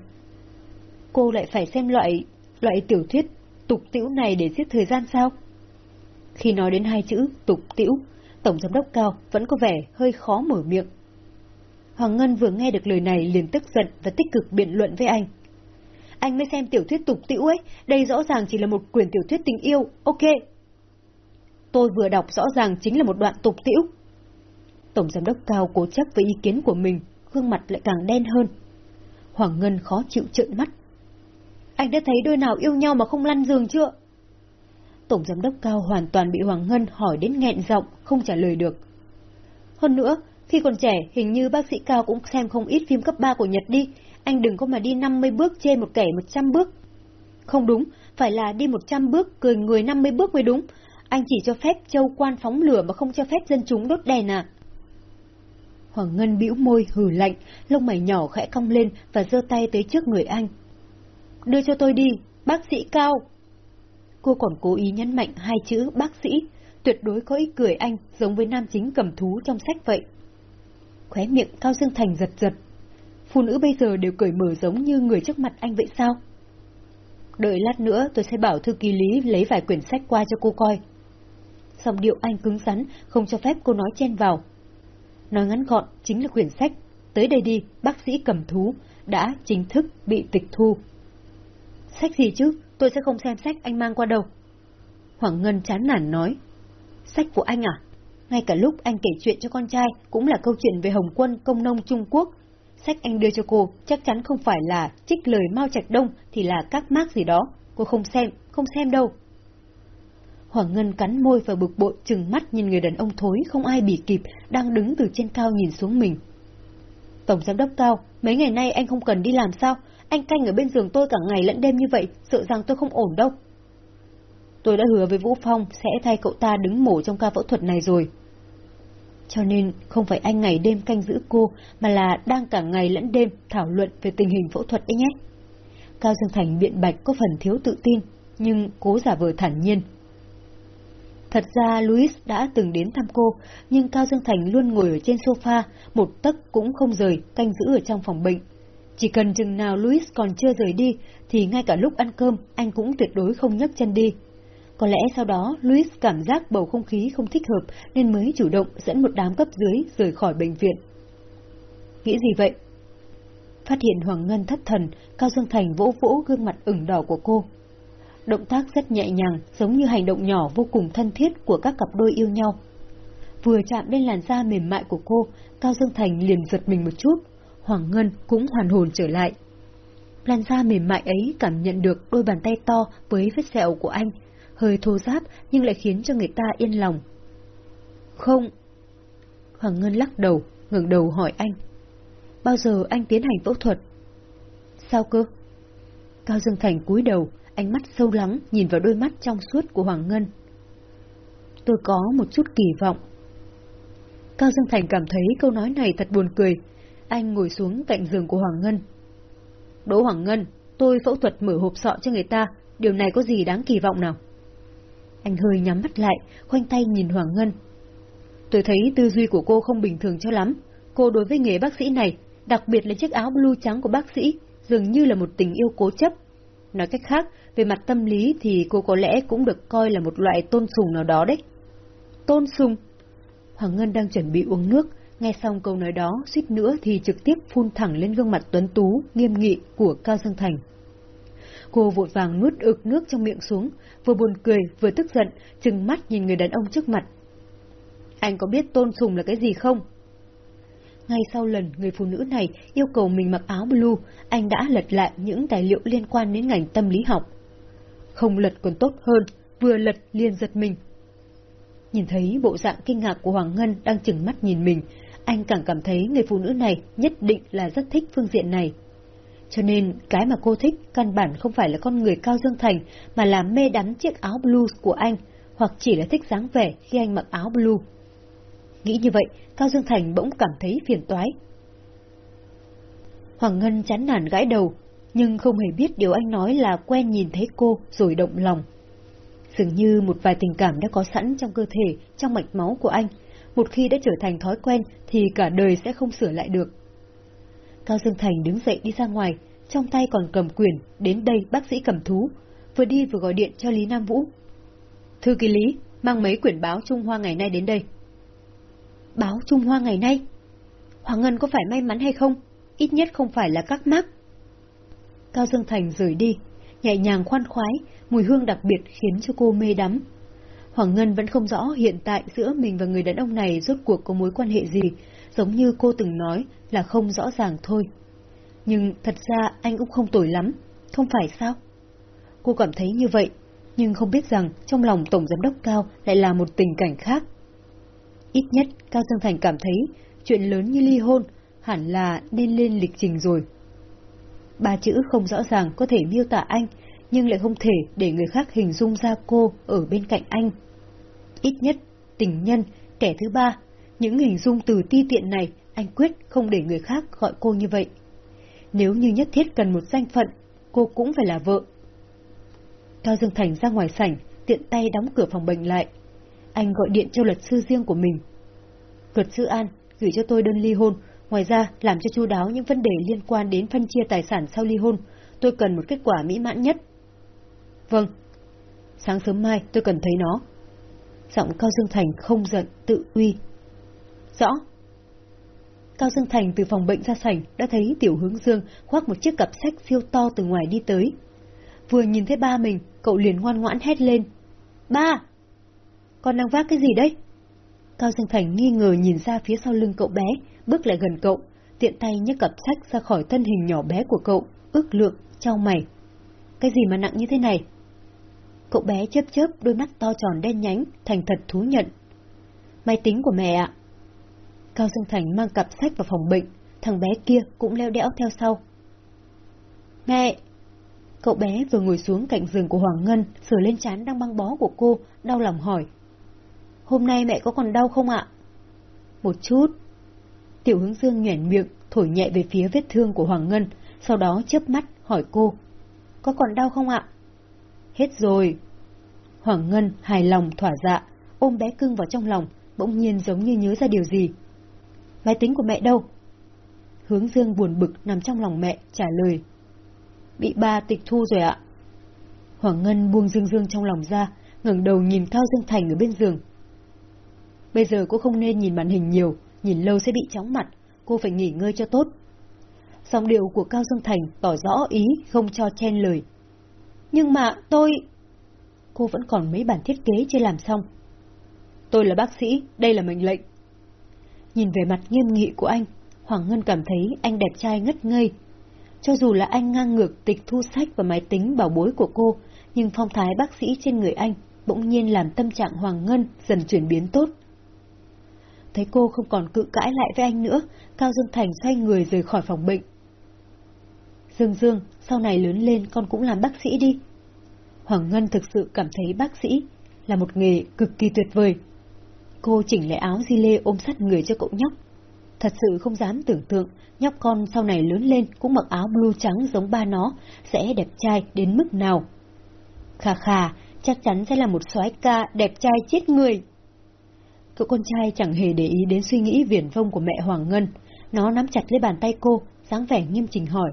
Cô lại phải xem loại, loại tiểu thuyết tục tĩu này để giết thời gian sao? Khi nói đến hai chữ tục tĩu, Tổng Giám đốc Cao vẫn có vẻ hơi khó mở miệng. Hoàng Ngân vừa nghe được lời này liền tức giận và tích cực biện luận với anh. Anh mới xem tiểu thuyết tục tĩu ấy, đây rõ ràng chỉ là một quyển tiểu thuyết tình yêu, ok. Tôi vừa đọc rõ ràng chính là một đoạn tục tiễu Tổng Giám đốc Cao cố chấp với ý kiến của mình, gương mặt lại càng đen hơn. Hoàng Ngân khó chịu trợn mắt. Anh đã thấy đôi nào yêu nhau mà không lăn giường chưa? Tổng Giám đốc Cao hoàn toàn bị Hoàng Ngân hỏi đến nghẹn giọng, không trả lời được. Hơn nữa, khi còn trẻ, hình như bác sĩ Cao cũng xem không ít phim cấp 3 của Nhật đi, anh đừng có mà đi 50 bước trên một kẻ 100 bước. Không đúng, phải là đi 100 bước, cười người 50 bước mới đúng. Anh chỉ cho phép châu quan phóng lửa mà không cho phép dân chúng đốt đèn à. Hoàng Ngân bĩu môi hừ lạnh, lông mày nhỏ khẽ cong lên và giơ tay tới trước người anh. Đưa cho tôi đi, bác sĩ Cao. Cô còn cố ý nhấn mạnh hai chữ bác sĩ, tuyệt đối có ý cười anh giống với nam chính cầm thú trong sách vậy. Khóe miệng Cao Dương Thành giật giật. Phụ nữ bây giờ đều cởi mở giống như người trước mặt anh vậy sao? Đợi lát nữa tôi sẽ bảo thư ký lý lấy vài quyển sách qua cho cô coi giọng điệu anh cứng rắn, không cho phép cô nói chen vào. Nói ngắn gọn chính là quyển sách. Tới đây đi, bác sĩ cầm thú, đã chính thức bị tịch thu. Sách gì chứ? Tôi sẽ không xem sách anh mang qua đâu. Hoàng Ngân chán nản nói. Sách của anh à? Ngay cả lúc anh kể chuyện cho con trai cũng là câu chuyện về Hồng quân công nông Trung Quốc. Sách anh đưa cho cô chắc chắn không phải là trích lời Mao Trạch Đông thì là các mác gì đó. Cô không xem, không xem đâu. Hoàng Ngân cắn môi và bực bội chừng mắt nhìn người đàn ông thối không ai bị kịp đang đứng từ trên cao nhìn xuống mình. Tổng giám đốc Cao, mấy ngày nay anh không cần đi làm sao? Anh canh ở bên giường tôi cả ngày lẫn đêm như vậy, sợ rằng tôi không ổn đâu. Tôi đã hứa với Vũ Phong sẽ thay cậu ta đứng mổ trong ca phẫu thuật này rồi. Cho nên không phải anh ngày đêm canh giữ cô, mà là đang cả ngày lẫn đêm thảo luận về tình hình phẫu thuật đấy nhé. Cao Dương Thành biện bạch có phần thiếu tự tin, nhưng cố giả vờ thản nhiên. Thật ra Louis đã từng đến thăm cô, nhưng Cao Dương Thành luôn ngồi ở trên sofa, một tấc cũng không rời, canh giữ ở trong phòng bệnh. Chỉ cần chừng nào Louis còn chưa rời đi, thì ngay cả lúc ăn cơm, anh cũng tuyệt đối không nhấc chân đi. Có lẽ sau đó, Louis cảm giác bầu không khí không thích hợp nên mới chủ động dẫn một đám cấp dưới rời khỏi bệnh viện. Nghĩ gì vậy? Phát hiện Hoàng Ngân thất thần, Cao Dương Thành vỗ vỗ gương mặt ửng đỏ của cô. Động tác rất nhẹ nhàng, giống như hành động nhỏ vô cùng thân thiết của các cặp đôi yêu nhau. Vừa chạm lên làn da mềm mại của cô, Cao Dương Thành liền giật mình một chút, Hoàng Ngân cũng hoàn hồn trở lại. Làn da mềm mại ấy cảm nhận được đôi bàn tay to với vết sẹo của anh, hơi thô ráp nhưng lại khiến cho người ta yên lòng. Không. Hoàng Ngân lắc đầu, ngẩng đầu hỏi anh. Bao giờ anh tiến hành phẫu thuật? Sao cơ? Cao Dương Thành cúi đầu, ánh mắt sâu lắng nhìn vào đôi mắt trong suốt của Hoàng Ngân. tôi có một chút kỳ vọng. Cao Dương Thành cảm thấy câu nói này thật buồn cười. Anh ngồi xuống cạnh giường của Hoàng Ngân. Đỗ Hoàng Ngân, tôi phẫu thuật mở hộp sọ cho người ta, điều này có gì đáng kỳ vọng nào? Anh hơi nhắm mắt lại, khoanh tay nhìn Hoàng Ngân. Tôi thấy tư duy của cô không bình thường cho lắm. Cô đối với nghề bác sĩ này, đặc biệt là chiếc áo blue trắng của bác sĩ, dường như là một tình yêu cố chấp. Nói cách khác, về mặt tâm lý thì cô có lẽ cũng được coi là một loại tôn sùng nào đó đấy. Tôn sùng? Hoàng Ngân đang chuẩn bị uống nước, nghe xong câu nói đó, suýt nữa thì trực tiếp phun thẳng lên gương mặt tuấn tú, nghiêm nghị của Cao Dương Thành. Cô vội vàng nuốt ực nước trong miệng xuống, vừa buồn cười vừa tức giận, chừng mắt nhìn người đàn ông trước mặt. Anh có biết tôn sùng là cái gì không? Ngay sau lần người phụ nữ này yêu cầu mình mặc áo blue, anh đã lật lại những tài liệu liên quan đến ngành tâm lý học. Không lật còn tốt hơn, vừa lật liền giật mình. Nhìn thấy bộ dạng kinh ngạc của Hoàng Ngân đang chừng mắt nhìn mình, anh càng cảm thấy người phụ nữ này nhất định là rất thích phương diện này. Cho nên, cái mà cô thích căn bản không phải là con người Cao Dương Thành, mà là mê đắm chiếc áo blues của anh, hoặc chỉ là thích dáng vẻ khi anh mặc áo blue. Nghĩ như vậy, Cao Dương Thành bỗng cảm thấy phiền toái. Hoàng Ngân chán nản gãi đầu, nhưng không hề biết điều anh nói là quen nhìn thấy cô rồi động lòng. Dường như một vài tình cảm đã có sẵn trong cơ thể, trong mạch máu của anh, một khi đã trở thành thói quen thì cả đời sẽ không sửa lại được. Cao Dương Thành đứng dậy đi ra ngoài, trong tay còn cầm quyền, đến đây bác sĩ cầm thú, vừa đi vừa gọi điện cho Lý Nam Vũ. Thư ký Lý, mang mấy quyển báo Trung Hoa ngày nay đến đây. Báo Trung Hoa ngày nay? Hoàng Ngân có phải may mắn hay không? Ít nhất không phải là các mắc. Cao Dương Thành rời đi, nhẹ nhàng khoan khoái, mùi hương đặc biệt khiến cho cô mê đắm. Hoàng Ngân vẫn không rõ hiện tại giữa mình và người đàn ông này rốt cuộc có mối quan hệ gì, giống như cô từng nói là không rõ ràng thôi. Nhưng thật ra anh cũng không tồi lắm, không phải sao? Cô cảm thấy như vậy, nhưng không biết rằng trong lòng Tổng Giám đốc Cao lại là một tình cảnh khác. Ít nhất, Cao Dương Thành cảm thấy chuyện lớn như ly hôn hẳn là nên lên lịch trình rồi. Ba chữ không rõ ràng có thể miêu tả anh, nhưng lại không thể để người khác hình dung ra cô ở bên cạnh anh. Ít nhất, tình nhân, kẻ thứ ba, những hình dung từ ti tiện này, anh quyết không để người khác gọi cô như vậy. Nếu như nhất thiết cần một danh phận, cô cũng phải là vợ. Cao Dương Thành ra ngoài sảnh, tiện tay đóng cửa phòng bệnh lại. Anh gọi điện cho luật sư riêng của mình. Luật sư An, gửi cho tôi đơn ly hôn, ngoài ra làm cho chu đáo những vấn đề liên quan đến phân chia tài sản sau ly hôn. Tôi cần một kết quả mỹ mãn nhất. Vâng. Sáng sớm mai tôi cần thấy nó. Giọng Cao Dương Thành không giận, tự uy. Rõ. Cao Dương Thành từ phòng bệnh ra sảnh đã thấy Tiểu Hướng Dương khoác một chiếc cặp sách siêu to từ ngoài đi tới. Vừa nhìn thấy ba mình, cậu liền ngoan ngoãn hét lên. Ba! Con đang vác cái gì đấy? Cao Dương Thành nghi ngờ nhìn ra phía sau lưng cậu bé, bước lại gần cậu, tiện tay nhấc cặp sách ra khỏi thân hình nhỏ bé của cậu, ước lượng, trao mày. Cái gì mà nặng như thế này? Cậu bé chớp chớp đôi mắt to tròn đen nhánh, thành thật thú nhận. Máy tính của mẹ ạ. Cao Dương Thành mang cặp sách vào phòng bệnh, thằng bé kia cũng leo đẽo theo sau. Mẹ! Cậu bé vừa ngồi xuống cạnh giường của Hoàng Ngân, sửa lên chán đang băng bó của cô, đau lòng hỏi. Hôm nay mẹ có còn đau không ạ? Một chút. Tiểu hướng dương nhoẻn miệng, thổi nhẹ về phía vết thương của Hoàng Ngân, sau đó chớp mắt hỏi cô. Có còn đau không ạ? Hết rồi. Hoàng Ngân hài lòng thỏa dạ, ôm bé cưng vào trong lòng, bỗng nhiên giống như nhớ ra điều gì. Máy tính của mẹ đâu? Hướng dương buồn bực nằm trong lòng mẹ, trả lời. Bị ba tịch thu rồi ạ. Hoàng Ngân buông dương dương trong lòng ra, ngẩng đầu nhìn Cao Dương Thành ở bên giường. Bây giờ cô không nên nhìn màn hình nhiều, nhìn lâu sẽ bị chóng mặt, cô phải nghỉ ngơi cho tốt. song điệu của Cao Dương Thành tỏ rõ ý không cho chen lời. Nhưng mà tôi... Cô vẫn còn mấy bản thiết kế chưa làm xong. Tôi là bác sĩ, đây là mệnh lệnh. Nhìn về mặt nghiêm nghị của anh, Hoàng Ngân cảm thấy anh đẹp trai ngất ngây. Cho dù là anh ngang ngược tịch thu sách và máy tính bảo bối của cô, nhưng phong thái bác sĩ trên người anh bỗng nhiên làm tâm trạng Hoàng Ngân dần chuyển biến tốt. Thấy cô không còn cự cãi lại với anh nữa, Cao Dương Thành xoay người rời khỏi phòng bệnh. Dương Dương, sau này lớn lên con cũng làm bác sĩ đi. Hoàng Ngân thực sự cảm thấy bác sĩ. là một nghề cực kỳ tuyệt vời. Cô chỉnh lại áo di lê ôm sát người cho cậu nhóc. Thật sự không dám tưởng tượng, nhóc con sau này lớn lên cũng mặc áo blue trắng giống ba nó, sẽ đẹp trai đến mức nào. Khà khà, chắc chắn sẽ là một soái ca đẹp trai chết người. Cậu con trai chẳng hề để ý đến suy nghĩ viển vông của mẹ Hoàng Ngân. Nó nắm chặt lấy bàn tay cô, dáng vẻ nghiêm chỉnh hỏi.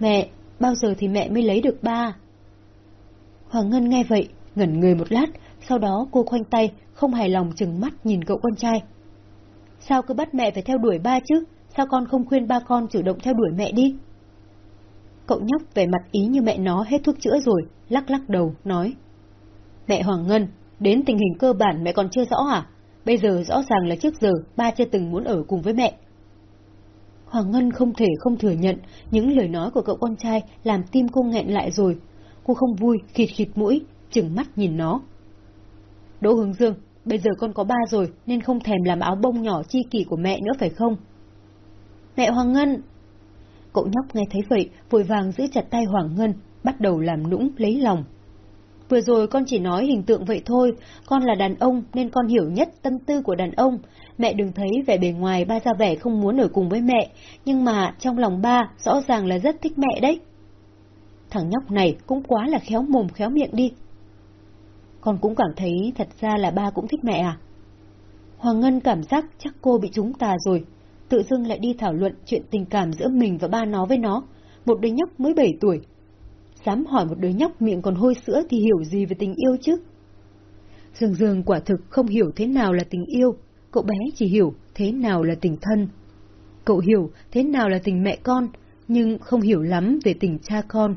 Mẹ, bao giờ thì mẹ mới lấy được ba? Hoàng Ngân nghe vậy, ngẩn người một lát, sau đó cô khoanh tay, không hài lòng chừng mắt nhìn cậu con trai. Sao cứ bắt mẹ phải theo đuổi ba chứ? Sao con không khuyên ba con chủ động theo đuổi mẹ đi? Cậu nhóc về mặt ý như mẹ nó hết thuốc chữa rồi, lắc lắc đầu, nói. Mẹ Hoàng Ngân, đến tình hình cơ bản mẹ còn chưa rõ à? Bây giờ rõ ràng là trước giờ ba chưa từng muốn ở cùng với mẹ. Hoàng Ngân không thể không thừa nhận những lời nói của cậu con trai làm tim cô nghẹn lại rồi. Cô không vui, khịt khịt mũi, chừng mắt nhìn nó. Đỗ Hướng Dương, bây giờ con có ba rồi nên không thèm làm áo bông nhỏ chi kỷ của mẹ nữa phải không? Mẹ Hoàng Ngân! Cậu nhóc nghe thấy vậy, vội vàng giữ chặt tay Hoàng Ngân, bắt đầu làm nũng lấy lòng. Vừa rồi con chỉ nói hình tượng vậy thôi, con là đàn ông nên con hiểu nhất tâm tư của đàn ông. Mẹ đừng thấy vẻ bề ngoài ba ra vẻ không muốn ở cùng với mẹ, nhưng mà trong lòng ba rõ ràng là rất thích mẹ đấy. Thằng nhóc này cũng quá là khéo mồm khéo miệng đi. Con cũng cảm thấy thật ra là ba cũng thích mẹ à? Hoàng Ngân cảm giác chắc cô bị trúng tà rồi, tự dưng lại đi thảo luận chuyện tình cảm giữa mình và ba nó với nó, một đứa nhóc mới 7 tuổi, dám hỏi một đứa nhóc miệng còn hôi sữa thì hiểu gì về tình yêu chứ? Dương Dương quả thực không hiểu thế nào là tình yêu, cậu bé chỉ hiểu thế nào là tình thân. Cậu hiểu thế nào là tình mẹ con, nhưng không hiểu lắm về tình cha con.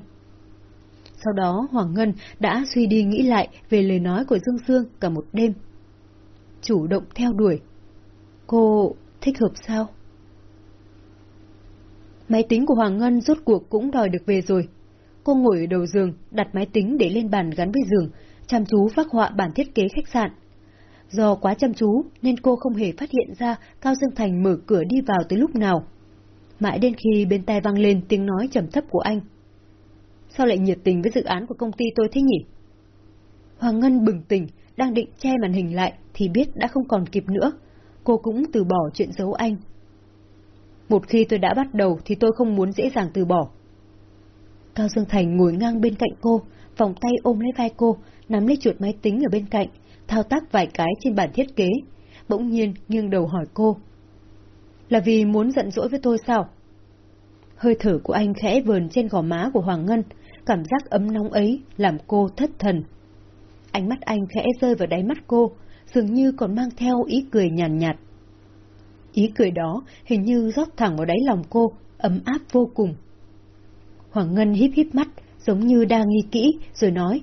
Sau đó Hoàng Ngân đã suy đi nghĩ lại về lời nói của Dương Dương cả một đêm. Chủ động theo đuổi. Cô thích hợp sao? Máy tính của Hoàng Ngân rốt cuộc cũng đòi được về rồi. Cô ngồi ở đầu giường, đặt máy tính để lên bàn gắn với giường, chăm chú phác họa bản thiết kế khách sạn. Do quá chăm chú nên cô không hề phát hiện ra Cao Dương Thành mở cửa đi vào tới lúc nào. Mãi đến khi bên tai vang lên tiếng nói trầm thấp của anh. Sao lại nhiệt tình với dự án của công ty tôi thế nhỉ? Hoàng Ngân bừng tỉnh, đang định che màn hình lại thì biết đã không còn kịp nữa. Cô cũng từ bỏ chuyện giấu anh. Một khi tôi đã bắt đầu thì tôi không muốn dễ dàng từ bỏ. Cao Dương Thành ngồi ngang bên cạnh cô, vòng tay ôm lấy vai cô, nắm lấy chuột máy tính ở bên cạnh, thao tác vài cái trên bản thiết kế. Bỗng nhiên nghiêng đầu hỏi cô. Là vì muốn giận dỗi với tôi sao? Hơi thở của anh khẽ vờn trên gò má của Hoàng Ngân, cảm giác ấm nóng ấy làm cô thất thần. Ánh mắt anh khẽ rơi vào đáy mắt cô, dường như còn mang theo ý cười nhàn nhạt, nhạt. Ý cười đó hình như rót thẳng vào đáy lòng cô, ấm áp vô cùng. Hoàng Ngân híp híp mắt, giống như đang nghi kỹ, rồi nói.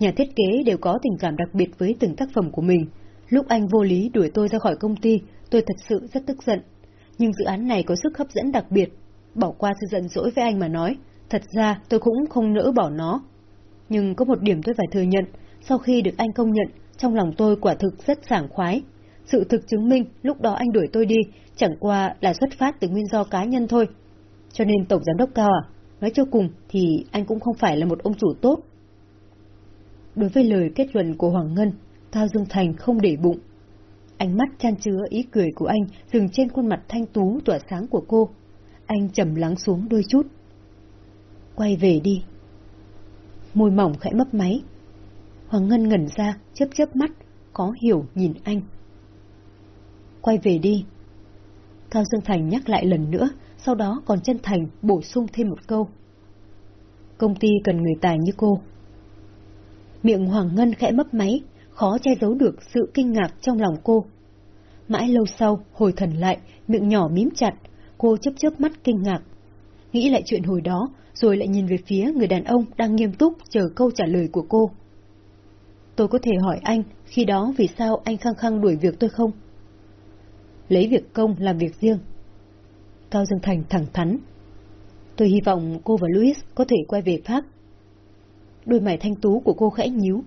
Nhà thiết kế đều có tình cảm đặc biệt với từng tác phẩm của mình. Lúc anh vô lý đuổi tôi ra khỏi công ty, tôi thật sự rất tức giận. Nhưng dự án này có sức hấp dẫn đặc biệt. Bỏ qua sự giận dỗi với anh mà nói, thật ra tôi cũng không nỡ bỏ nó. Nhưng có một điểm tôi phải thừa nhận, sau khi được anh công nhận, trong lòng tôi quả thực rất sảng khoái. Sự thực chứng minh lúc đó anh đuổi tôi đi, chẳng qua là xuất phát từ nguyên do cá nhân thôi. Cho nên Tổng Giám đốc Cao à, Nói cho cùng thì anh cũng không phải là một ông chủ tốt. Đối với lời kết luận của Hoàng Ngân, Cao Dương Thành không để bụng. Ánh mắt chan chứa ý cười của anh dừng trên khuôn mặt thanh tú tỏa sáng của cô. Anh trầm lắng xuống đôi chút. Quay về đi. Môi mỏng khẽ mấp máy. Hoàng Ngân ngẩn ra, chớp chớp mắt, có hiểu nhìn anh. Quay về đi. Cao Dương Thành nhắc lại lần nữa, sau đó còn chân thành bổ sung thêm một câu. Công ty cần người tài như cô. Miệng Hoàng Ngân khẽ mấp máy, khó che giấu được sự kinh ngạc trong lòng cô. Mãi lâu sau, hồi thần lại, miệng nhỏ mím chặt, cô chớp chớp mắt kinh ngạc. Nghĩ lại chuyện hồi đó, rồi lại nhìn về phía người đàn ông đang nghiêm túc chờ câu trả lời của cô. Tôi có thể hỏi anh, khi đó vì sao anh khăng khăng đuổi việc tôi không? Lấy việc công làm việc riêng, Cao Dương Thành thẳng thắn. Tôi hy vọng cô và Louis có thể quay về Pháp. Đôi mày thanh tú của cô khẽ nhíu.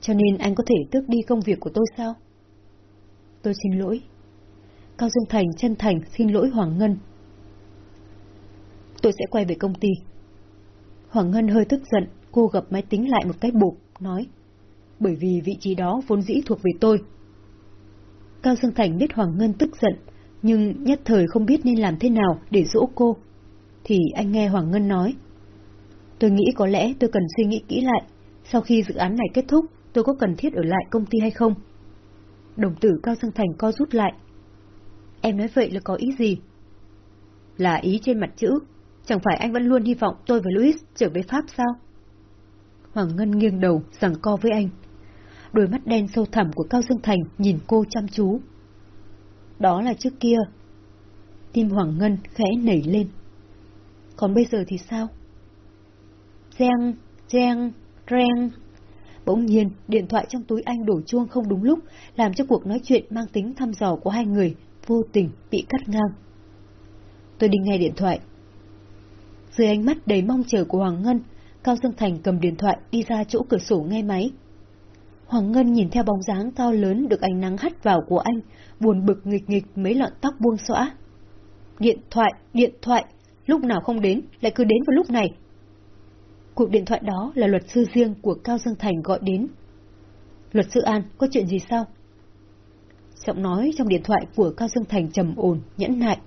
Cho nên anh có thể tước đi công việc của tôi sao? Tôi xin lỗi. Cao Dương Thành chân thành xin lỗi Hoàng Ngân. Tôi sẽ quay về công ty. Hoàng Ngân hơi tức giận, cô gập máy tính lại một cái bụp, nói. bởi vì vị trí đó vốn dĩ thuộc về tôi. Cao Dương Thành biết Hoàng Ngân tức giận, nhưng nhất thời không biết nên làm thế nào để dỗ cô. Thì anh nghe Hoàng Ngân nói. Tôi nghĩ có lẽ tôi cần suy nghĩ kỹ lại, sau khi dự án này kết thúc, tôi có cần thiết ở lại công ty hay không? Đồng tử Cao Dương Thành co rút lại. Em nói vậy là có ý gì? Là ý trên mặt chữ, chẳng phải anh vẫn luôn hy vọng tôi và Louis trở về Pháp sao? Hoàng Ngân nghiêng đầu, rằng co với anh. Đôi mắt đen sâu thẳm của Cao Dương Thành nhìn cô chăm chú. Đó là trước kia. Tim Hoàng Ngân khẽ nảy lên. Còn bây giờ thì sao? Giang, giang, reng. Bỗng nhiên, điện thoại trong túi anh đổ chuông không đúng lúc, làm cho cuộc nói chuyện mang tính thăm dò của hai người vô tình bị cắt ngang. Tôi đi nghe điện thoại. Dưới ánh mắt đầy mong chờ của Hoàng Ngân, Cao Dương Thành cầm điện thoại đi ra chỗ cửa sổ nghe máy. Hoàng Ngân nhìn theo bóng dáng cao lớn được ánh nắng hắt vào của anh, buồn bực nghịch nghịch mấy lọn tóc buông xõa. Điện thoại, điện thoại, lúc nào không đến, lại cứ đến vào lúc này. Cuộc điện thoại đó là luật sư riêng của Cao Dương Thành gọi đến. Luật sư An, có chuyện gì sao? Giọng nói trong điện thoại của Cao Dương Thành trầm ổn, nhẫn nại.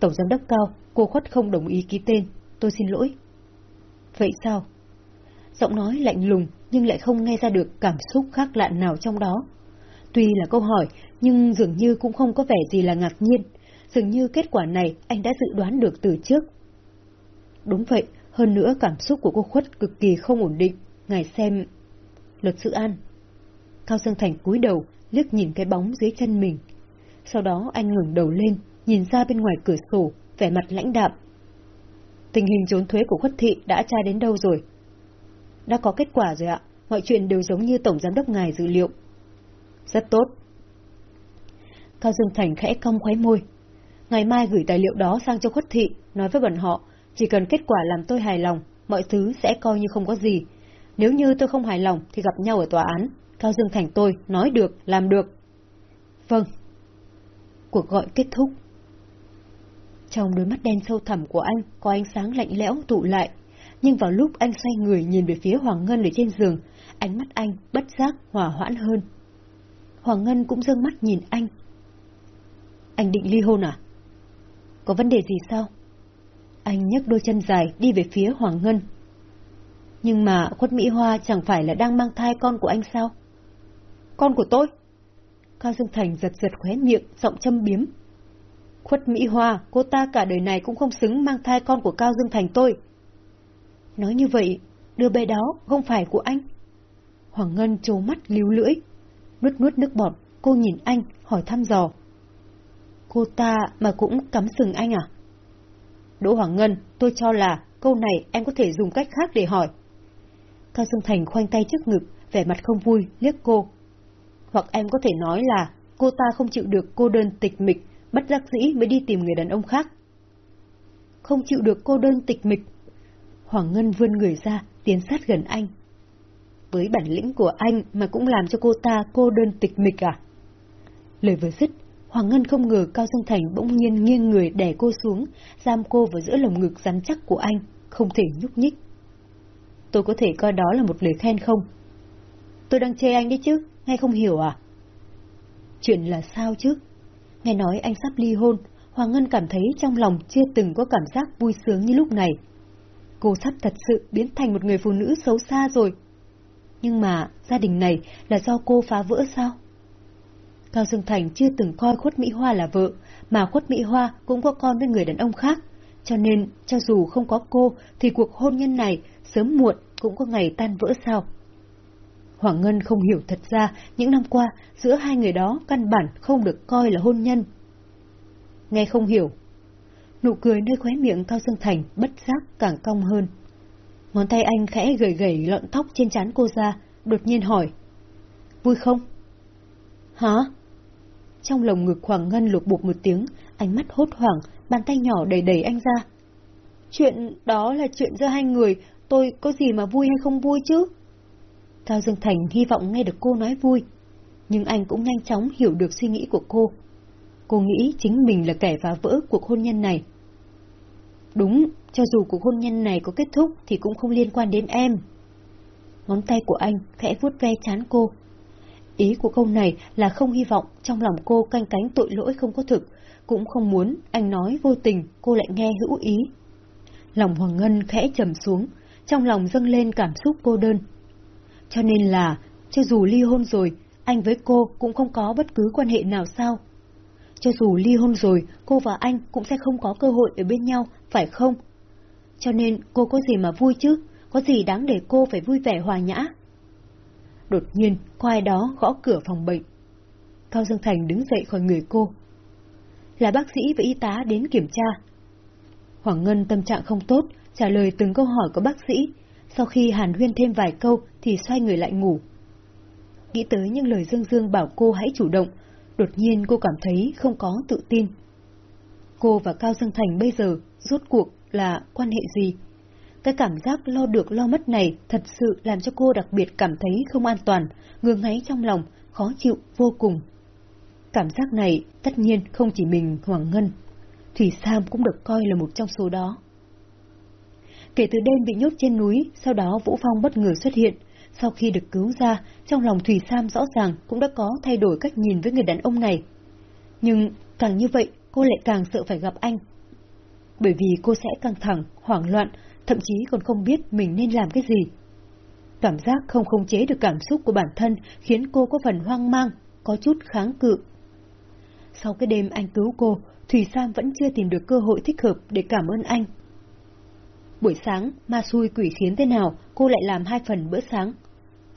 Tổng giám đốc Cao, cô khuất không đồng ý ký tên, tôi xin lỗi. Vậy sao? Giọng nói lạnh lùng nhưng lại không nghe ra được cảm xúc khác lạ nào trong đó. Tuy là câu hỏi, nhưng dường như cũng không có vẻ gì là ngạc nhiên. Dường như kết quả này anh đã dự đoán được từ trước. Đúng vậy, hơn nữa cảm xúc của cô khuất cực kỳ không ổn định. Ngài xem... Luật sư An. Cao Dương Thành cúi đầu, liếc nhìn cái bóng dưới chân mình. Sau đó anh ngừng đầu lên, nhìn ra bên ngoài cửa sổ, vẻ mặt lãnh đạm. Tình hình trốn thuế của khuất thị đã tra đến đâu rồi? Đã có kết quả rồi ạ, mọi chuyện đều giống như Tổng Giám đốc ngài dự liệu. Rất tốt. Cao Dương Thành khẽ cong khóe môi. Ngày mai gửi tài liệu đó sang cho khuất thị, nói với bọn họ, chỉ cần kết quả làm tôi hài lòng, mọi thứ sẽ coi như không có gì. Nếu như tôi không hài lòng thì gặp nhau ở tòa án. Cao Dương Thành tôi nói được, làm được. Vâng. Cuộc gọi kết thúc. Trong đôi mắt đen sâu thẳm của anh có ánh sáng lạnh lẽo tụ lại, nhưng vào lúc anh xoay người nhìn về phía Hoàng Ngân ở trên giường, ánh mắt anh bất giác hòa hoãn hơn. Hoàng Ngân cũng dương mắt nhìn anh. Anh định ly hôn à? Có vấn đề gì sao? Anh nhấc đôi chân dài đi về phía Hoàng Ngân. Nhưng mà khuất Mỹ Hoa chẳng phải là đang mang thai con của anh sao? Con của tôi? Cao Dương Thành giật giật khóe miệng, giọng châm biếm. Khuất Mỹ Hoa, cô ta cả đời này cũng không xứng mang thai con của Cao Dương Thành tôi. Nói như vậy, đứa bé đó không phải của anh. Hoàng Ngân trố mắt líu lưỡi. Nuốt nuốt nước bọt, cô nhìn anh, hỏi thăm dò. Cô ta mà cũng cắm sừng anh à? Đỗ Hoàng Ngân, tôi cho là câu này em có thể dùng cách khác để hỏi. Cao Dương Thành khoanh tay trước ngực, vẻ mặt không vui, liếc cô. Hoặc em có thể nói là cô ta không chịu được cô đơn tịch mịch, bất đắc dĩ mới đi tìm người đàn ông khác. Không chịu được cô đơn tịch mịch. Hoàng Ngân vươn người ra, tiến sát gần anh. Với bản lĩnh của anh mà cũng làm cho cô ta cô đơn tịch mịch à? Lời vừa dứt, Hoàng Ngân không ngờ Cao Dương Thành bỗng nhiên nghiêng người đè cô xuống, giam cô vào giữa lồng ngực rắn chắc của anh, không thể nhúc nhích. Tôi có thể coi đó là một lời khen không? Tôi đang chê anh đấy chứ, nghe không hiểu à? Chuyện là sao chứ? Nghe nói anh sắp ly hôn, Hoàng Ngân cảm thấy trong lòng chưa từng có cảm giác vui sướng như lúc này. Cô sắp thật sự biến thành một người phụ nữ xấu xa rồi. Nhưng mà gia đình này là do cô phá vỡ sao? Cao Dương Thành chưa từng coi Khuất Mỹ Hoa là vợ, mà Khuất Mỹ Hoa cũng có con với người đàn ông khác, cho nên cho dù không có cô thì cuộc hôn nhân này sớm muộn cũng có ngày tan vỡ sao. Hoàng Ngân không hiểu thật ra những năm qua giữa hai người đó căn bản không được coi là hôn nhân. Nghe không hiểu. Nụ cười nơi khóe miệng Cao Dương Thành bất giác càng cong hơn. Ngón tay anh khẽ gầy gầy lọn tóc trên trán cô ra, đột nhiên hỏi. Vui không? Hả? Trong lồng ngực Hoàng Ngân lục bục một tiếng, ánh mắt hốt hoảng, bàn tay nhỏ đầy đầy anh ra. Chuyện đó là chuyện giữa hai người, tôi có gì mà vui hay không vui chứ? Cao Dương Thành hy vọng nghe được cô nói vui, nhưng anh cũng nhanh chóng hiểu được suy nghĩ của cô. Cô nghĩ chính mình là kẻ phá vỡ cuộc hôn nhân này. Đúng, cho dù cuộc hôn nhân này có kết thúc thì cũng không liên quan đến em. ngón tay của anh khẽ vuốt ve chán cô. Ý của câu này là không hy vọng trong lòng cô canh cánh tội lỗi không có thực, cũng không muốn anh nói vô tình cô lại nghe hữu ý. Lòng Hoàng Ngân khẽ trầm xuống, trong lòng dâng lên cảm xúc cô đơn. Cho nên là, cho dù ly hôn rồi, anh với cô cũng không có bất cứ quan hệ nào sao? Cho dù ly hôn rồi, cô và anh cũng sẽ không có cơ hội ở bên nhau, phải không? Cho nên cô có gì mà vui chứ? Có gì đáng để cô phải vui vẻ hòa nhã? Đột nhiên, có ai đó gõ cửa phòng bệnh. Cao Dương Thành đứng dậy khỏi người cô. Là bác sĩ và y tá đến kiểm tra. Hoàng Ngân tâm trạng không tốt, trả lời từng câu hỏi của bác sĩ. Sau khi hàn huyên thêm vài câu thì xoay người lại ngủ. Nghĩ tới những lời Dương Dương bảo cô hãy chủ động, đột nhiên cô cảm thấy không có tự tin. Cô và Cao Dương Thành bây giờ rốt cuộc là quan hệ gì? Cái cảm giác lo được lo mất này thật sự làm cho cô đặc biệt cảm thấy không an toàn, ngứa ngáy trong lòng, khó chịu vô cùng. Cảm giác này tất nhiên không chỉ mình Hoàng Ngân, Thủy Sam cũng được coi là một trong số đó. Kể từ đêm bị nhốt trên núi, sau đó Vũ Phong bất ngờ xuất hiện. Sau khi được cứu ra, trong lòng Thủy Sam rõ ràng cũng đã có thay đổi cách nhìn với người đàn ông này. Nhưng càng như vậy, cô lại càng sợ phải gặp anh. Bởi vì cô sẽ căng thẳng, hoảng loạn, thậm chí còn không biết mình nên làm cái gì. Cảm giác không khống chế được cảm xúc của bản thân khiến cô có phần hoang mang, có chút kháng cự. Sau cái đêm anh cứu cô, Thủy Sam vẫn chưa tìm được cơ hội thích hợp để cảm ơn anh. Buổi sáng, ma xui quỷ khiến thế nào, cô lại làm hai phần bữa sáng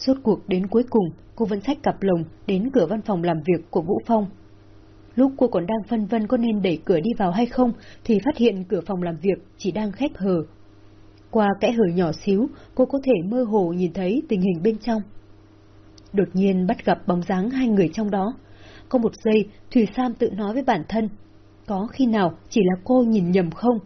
rốt cuộc đến cuối cùng, cô vẫn xách cặp lồng đến cửa văn phòng làm việc của Vũ Phong. Lúc cô còn đang phân vân có nên đẩy cửa đi vào hay không, thì phát hiện cửa phòng làm việc chỉ đang khép hờ. Qua kẽ hở nhỏ xíu, cô có thể mơ hồ nhìn thấy tình hình bên trong. Đột nhiên bắt gặp bóng dáng hai người trong đó. Có một giây, Thủy Sam tự nói với bản thân, có khi nào chỉ là cô nhìn nhầm không?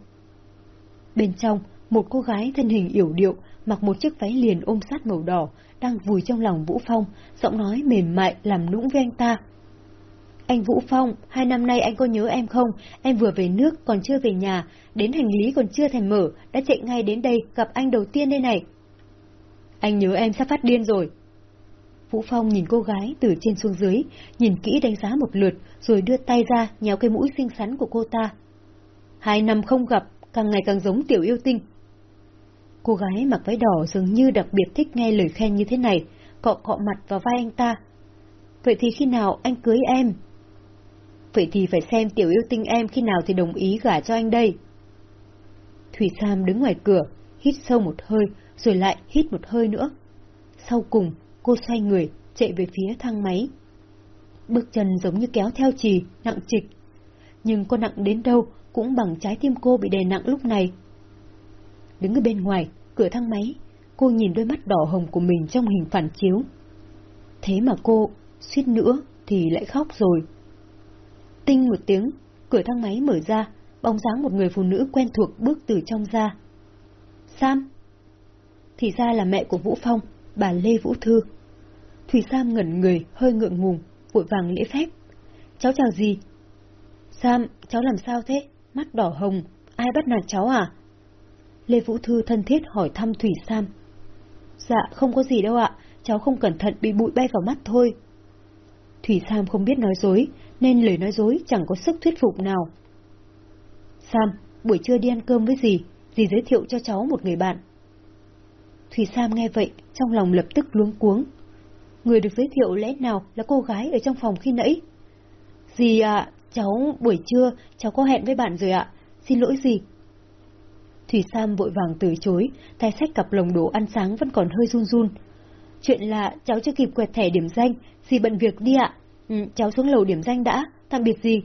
Bên trong, một cô gái thân hình yểu điệu, mặc một chiếc váy liền ôm sát màu đỏ, đang vùi trong lòng Vũ Phong, giọng nói mềm mại làm nũng với anh ta. Anh Vũ Phong, hai năm nay anh có nhớ em không? Em vừa về nước còn chưa về nhà, đến hành lý còn chưa thèm mở, đã chạy ngay đến đây gặp anh đầu tiên đây này. Anh nhớ em sắp phát điên rồi. Vũ Phong nhìn cô gái từ trên xuống dưới, nhìn kỹ đánh giá một lượt, rồi đưa tay ra nhéo cái mũi xinh xắn của cô ta. Hai năm không gặp, càng ngày càng giống tiểu yêu tinh. Cô gái mặc váy đỏ dường như đặc biệt thích nghe lời khen như thế này, cọ cọ mặt vào vai anh ta. Vậy thì khi nào anh cưới em? Vậy thì phải xem tiểu yêu tinh em khi nào thì đồng ý gả cho anh đây. Thủy Sam đứng ngoài cửa, hít sâu một hơi, rồi lại hít một hơi nữa. Sau cùng, cô xoay người, chạy về phía thang máy. Bước chân giống như kéo theo chì nặng trịch. Nhưng có nặng đến đâu cũng bằng trái tim cô bị đè nặng lúc này. Đứng ở bên ngoài, cửa thang máy, cô nhìn đôi mắt đỏ hồng của mình trong hình phản chiếu. Thế mà cô, suýt nữa, thì lại khóc rồi. Tinh một tiếng, cửa thang máy mở ra, bóng dáng một người phụ nữ quen thuộc bước từ trong ra. Sam! Thì ra là mẹ của Vũ Phong, bà Lê Vũ Thư. Thủy Sam ngẩn người, hơi ngượng ngùng, vội vàng lễ phép. Cháu chào gì? Sam, cháu làm sao thế? Mắt đỏ hồng, ai bắt nạt cháu à? Lê Vũ Thư thân thiết hỏi thăm Thủy Sam. Dạ, không có gì đâu ạ, cháu không cẩn thận bị bụi bay vào mắt thôi. Thủy Sam không biết nói dối, nên lời nói dối chẳng có sức thuyết phục nào. Sam, buổi trưa đi ăn cơm với dì, dì giới thiệu cho cháu một người bạn. Thủy Sam nghe vậy, trong lòng lập tức luống cuống. Người được giới thiệu lẽ nào là cô gái ở trong phòng khi nãy? Dì ạ, cháu buổi trưa, cháu có hẹn với bạn rồi ạ, xin lỗi dì. Thủy Sam vội vàng từ chối, tay sách cặp lồng đồ ăn sáng vẫn còn hơi run run. Chuyện là cháu chưa kịp quẹt thẻ điểm danh, gì bận việc đi ạ. Ừ, cháu xuống lầu điểm danh đã, tạm biệt gì.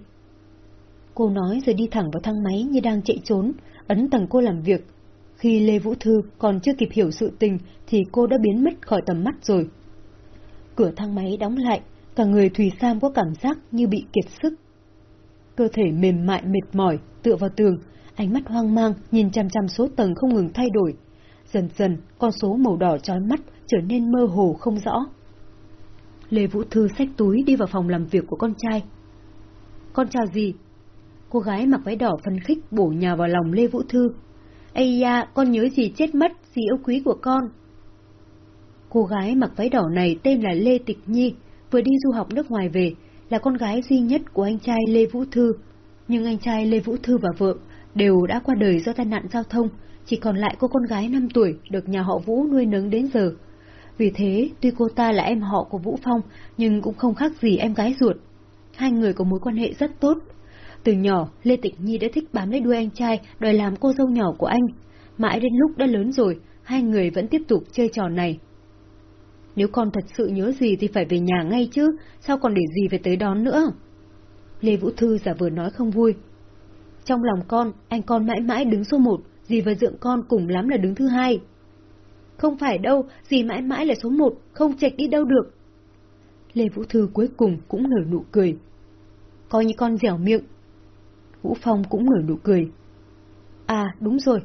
Cô nói rồi đi thẳng vào thang máy như đang chạy trốn, ấn tầng cô làm việc. Khi Lê Vũ Thư còn chưa kịp hiểu sự tình thì cô đã biến mất khỏi tầm mắt rồi. Cửa thang máy đóng lại, cả người Thùy Sam có cảm giác như bị kiệt sức. Cơ thể mềm mại mệt mỏi, tựa vào tường, ánh mắt hoang mang nhìn chăm chăm số tầng không ngừng thay đổi. Dần dần, con số màu đỏ trói mắt trở nên mơ hồ không rõ. Lê Vũ Thư xách túi đi vào phòng làm việc của con trai. Con chào gì? Cô gái mặc váy đỏ phân khích bổ nhà vào lòng Lê Vũ Thư. Ây da, con nhớ gì chết mất, gì yêu quý của con. Cô gái mặc váy đỏ này tên là Lê Tịch Nhi, vừa đi du học nước ngoài về, là con gái duy nhất của anh trai Lê Vũ Thư. Nhưng anh trai Lê Vũ Thư và vợ đều đã qua đời do tai nạn giao thông, chỉ còn lại cô con gái 5 tuổi được nhà họ Vũ nuôi nấng đến giờ. Vì thế, tuy cô ta là em họ của Vũ Phong, nhưng cũng không khác gì em gái ruột. Hai người có mối quan hệ rất tốt. Từ nhỏ, Lê Tịch Nhi đã thích bám lấy đuôi anh trai, đòi làm cô dâu nhỏ của anh. Mãi đến lúc đã lớn rồi, hai người vẫn tiếp tục chơi trò này. Nếu con thật sự nhớ gì thì phải về nhà ngay chứ, sao còn để gì phải tới đón nữa? Lê Vũ Thư giả vờ nói không vui. Trong lòng con, anh con mãi mãi đứng số một, dì và dượng con cùng lắm là đứng thứ hai. Không phải đâu, dì mãi mãi là số một, không chệch đi đâu được. Lê Vũ Thư cuối cùng cũng nở nụ cười. Coi như con dẻo miệng. Vũ Phong cũng nở nụ cười. À, đúng rồi.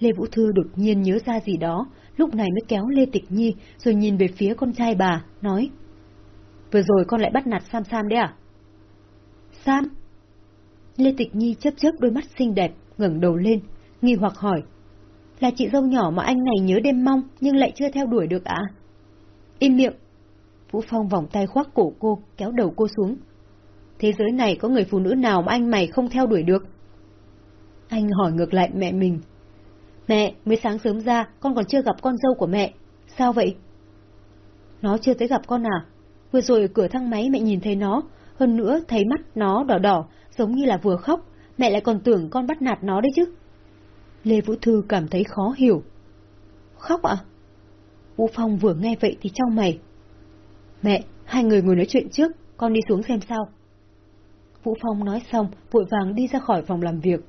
Lê Vũ Thư đột nhiên nhớ ra gì đó, lúc này mới kéo Lê Tịch Nhi rồi nhìn về phía con trai bà, nói. Vừa rồi con lại bắt nạt Sam Sam đấy à? Sam? Lê Tịch Nhi chớp chớp đôi mắt xinh đẹp, ngẩng đầu lên, nghi hoặc hỏi. Là chị dâu nhỏ mà anh này nhớ đêm mong nhưng lại chưa theo đuổi được ạ? Im miệng! Vũ Phong vòng tay khoác cổ cô, kéo đầu cô xuống. Thế giới này có người phụ nữ nào mà anh mày không theo đuổi được? Anh hỏi ngược lại mẹ mình. Mẹ, mới sáng sớm ra, con còn chưa gặp con dâu của mẹ. Sao vậy? Nó chưa tới gặp con à? Vừa rồi ở cửa thang máy mẹ nhìn thấy nó, hơn nữa thấy mắt nó đỏ đỏ, giống như là vừa khóc, mẹ lại còn tưởng con bắt nạt nó đấy chứ. Lê Vũ Thư cảm thấy khó hiểu. Khóc ạ? À? Vũ Phong vừa nghe vậy thì trong mày. Mẹ, hai người ngồi nói chuyện trước, con đi xuống xem sao. Vũ Phong nói xong, vội vàng đi ra khỏi phòng làm việc.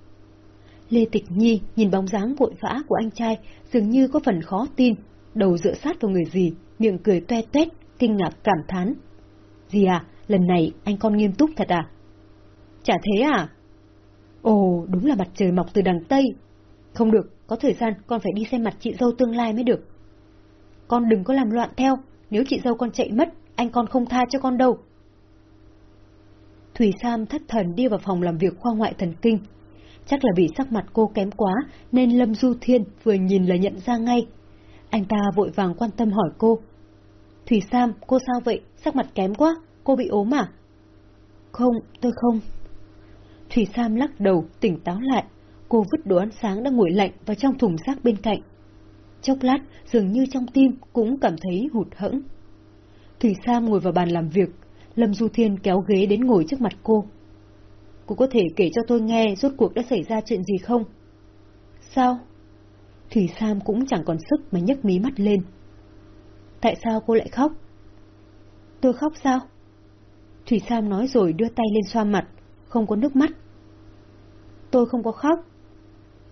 Lê Tịch Nhi nhìn bóng dáng vội vã của anh trai, dường như có phần khó tin, đầu dựa sát vào người gì, miệng cười toe toét, kinh ngạc cảm thán. Gì à, lần này anh con nghiêm túc thật à? Chả thế à? Ồ, đúng là mặt trời mọc từ đằng Tây. Không được, có thời gian con phải đi xem mặt chị dâu tương lai mới được. Con đừng có làm loạn theo, nếu chị dâu con chạy mất, anh con không tha cho con đâu. Thủy Sam thất thần đi vào phòng làm việc khoa ngoại thần kinh. Chắc là vì sắc mặt cô kém quá, nên Lâm Du Thiên vừa nhìn là nhận ra ngay. Anh ta vội vàng quan tâm hỏi cô. Thủy Sam, cô sao vậy? Sắc mặt kém quá, cô bị ốm à? Không, tôi không. Thủy Sam lắc đầu, tỉnh táo lại. Cô vứt đồ ăn sáng đang nguội lạnh vào trong thùng rác bên cạnh. Chốc lát, dường như trong tim cũng cảm thấy hụt hẫng. Thủy Sam ngồi vào bàn làm việc, Lâm Du Thiên kéo ghế đến ngồi trước mặt cô. Cô có thể kể cho tôi nghe rốt cuộc đã xảy ra chuyện gì không? Sao? Thủy Sam cũng chẳng còn sức mà nhấc mí mắt lên. Tại sao cô lại khóc? Tôi khóc sao? Thủy Sam nói rồi đưa tay lên xoa mặt, không có nước mắt. Tôi không có khóc.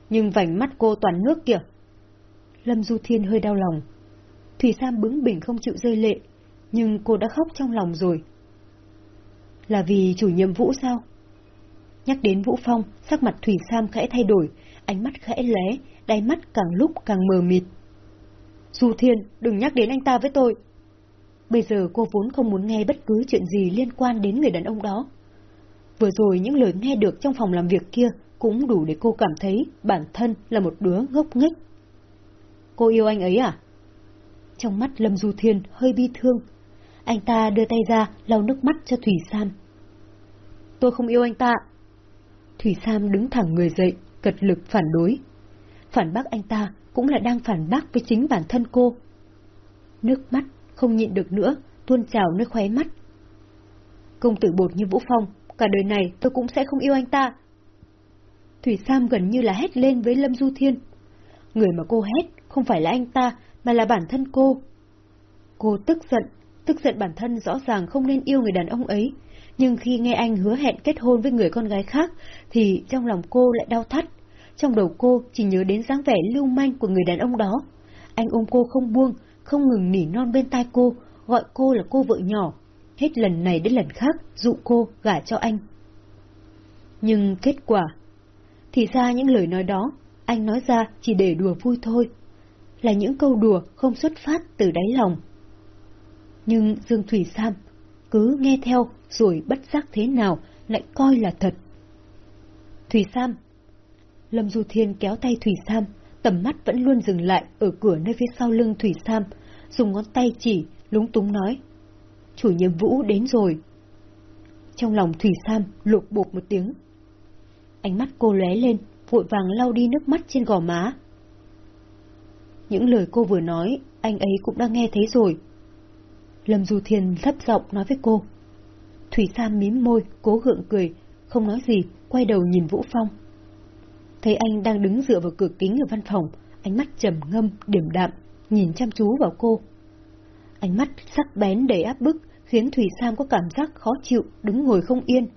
Nhưng vành mắt cô toàn nước kìa. Lâm Du Thiên hơi đau lòng. Thủy Sam bướng bỉnh không chịu rơi lệ, nhưng cô đã khóc trong lòng rồi. Là vì chủ nhiệm Vũ sao? Nhắc đến Vũ Phong, sắc mặt Thủy Sam khẽ thay đổi, ánh mắt khẽ lé, đáy mắt càng lúc càng mờ mịt. Du Thiên, đừng nhắc đến anh ta với tôi. Bây giờ cô vốn không muốn nghe bất cứ chuyện gì liên quan đến người đàn ông đó. Vừa rồi những lời nghe được trong phòng làm việc kia cũng đủ để cô cảm thấy bản thân là một đứa ngốc nghếch. Cô yêu anh ấy à? Trong mắt Lâm Du Thiên hơi bi thương. Anh ta đưa tay ra lau nước mắt cho Thủy Sam. Tôi không yêu anh ta. Thủy Sam đứng thẳng người dậy, cật lực phản đối. Phản bác anh ta cũng là đang phản bác với chính bản thân cô. Nước mắt không nhịn được nữa, tuôn trào nơi khóe mắt. Công tử bột như Vũ Phong, cả đời này tôi cũng sẽ không yêu anh ta. Thủy Sam gần như là hét lên với Lâm Du Thiên. Người mà cô hét không phải là anh ta, mà là bản thân cô. Cô tức giận, tức giận bản thân rõ ràng không nên yêu người đàn ông ấy, nhưng khi nghe anh hứa hẹn kết hôn với người con gái khác, thì trong lòng cô lại đau thắt. Trong đầu cô chỉ nhớ đến dáng vẻ lưu manh của người đàn ông đó. Anh ôm cô không buông, không ngừng nỉ non bên tai cô, gọi cô là cô vợ nhỏ. Hết lần này đến lần khác dụ cô gả cho anh. Nhưng kết quả... Thì ra những lời nói đó, anh nói ra chỉ để đùa vui thôi. Là những câu đùa không xuất phát từ đáy lòng. Nhưng Dương Thủy Sam cứ nghe theo rồi bất giác thế nào lại coi là thật. Thủy Sam Lâm Du Thiên kéo tay Thủy Sam, tầm mắt vẫn luôn dừng lại ở cửa nơi phía sau lưng Thủy Sam, dùng ngón tay chỉ, lúng túng nói. Chủ nhiệm Vũ đến rồi. Trong lòng Thủy Sam lục bột một tiếng. Ánh mắt cô lóe lên, vội vàng lau đi nước mắt trên gò má. Những lời cô vừa nói, anh ấy cũng đã nghe thấy rồi. Lâm Du Thiên thấp giọng nói với cô. Thủy Sam mím môi, cố gượng cười, không nói gì, quay đầu nhìn Vũ Phong. Thấy anh đang đứng dựa vào cửa kính ở văn phòng, ánh mắt trầm ngâm, điểm đạm, nhìn chăm chú vào cô. Ánh mắt sắc bén đầy áp bức, khiến Thủy Sam có cảm giác khó chịu, đứng ngồi không yên.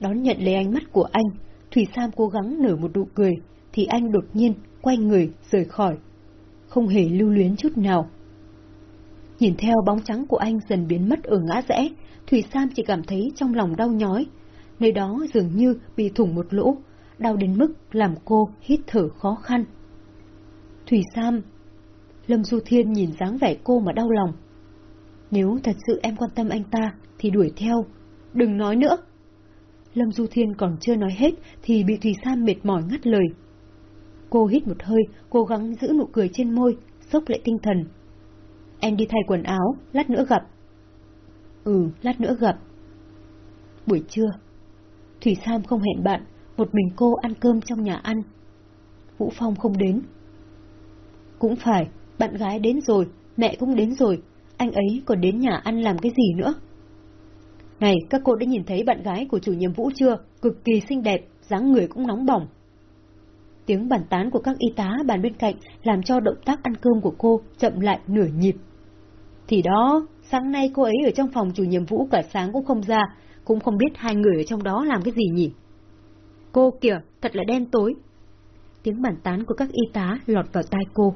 Đón nhận lấy ánh mắt của anh, Thủy Sam cố gắng nở một nụ cười, thì anh đột nhiên quay người rời khỏi. Không hề lưu luyến chút nào. Nhìn theo bóng trắng của anh dần biến mất ở ngã rẽ, Thủy Sam chỉ cảm thấy trong lòng đau nhói. Nơi đó dường như bị thủng một lỗ, đau đến mức làm cô hít thở khó khăn. Thủy Sam Lâm Du Thiên nhìn dáng vẻ cô mà đau lòng. Nếu thật sự em quan tâm anh ta, thì đuổi theo. Đừng nói nữa. Lâm Du Thiên còn chưa nói hết, thì bị Thủy Sam mệt mỏi ngắt lời. Cô hít một hơi, cố gắng giữ nụ cười trên môi, sốc lại tinh thần. Em đi thay quần áo, lát nữa gặp. Ừ, lát nữa gặp. Buổi trưa, Thủy Sam không hẹn bạn, một mình cô ăn cơm trong nhà ăn. Vũ Phong không đến. Cũng phải, bạn gái đến rồi, mẹ cũng đến rồi, anh ấy còn đến nhà ăn làm cái gì nữa? Này, các cô đã nhìn thấy bạn gái của chủ nhiệm Vũ chưa? Cực kỳ xinh đẹp, dáng người cũng nóng bỏng. Tiếng bàn tán của các y tá bàn bên cạnh làm cho động tác ăn cơm của cô chậm lại nửa nhịp. Thì đó, sáng nay cô ấy ở trong phòng chủ nhiệm Vũ cả sáng cũng không ra, cũng không biết hai người ở trong đó làm cái gì nhỉ. Cô kìa, thật là đen tối. Tiếng bàn tán của các y tá lọt vào tai cô.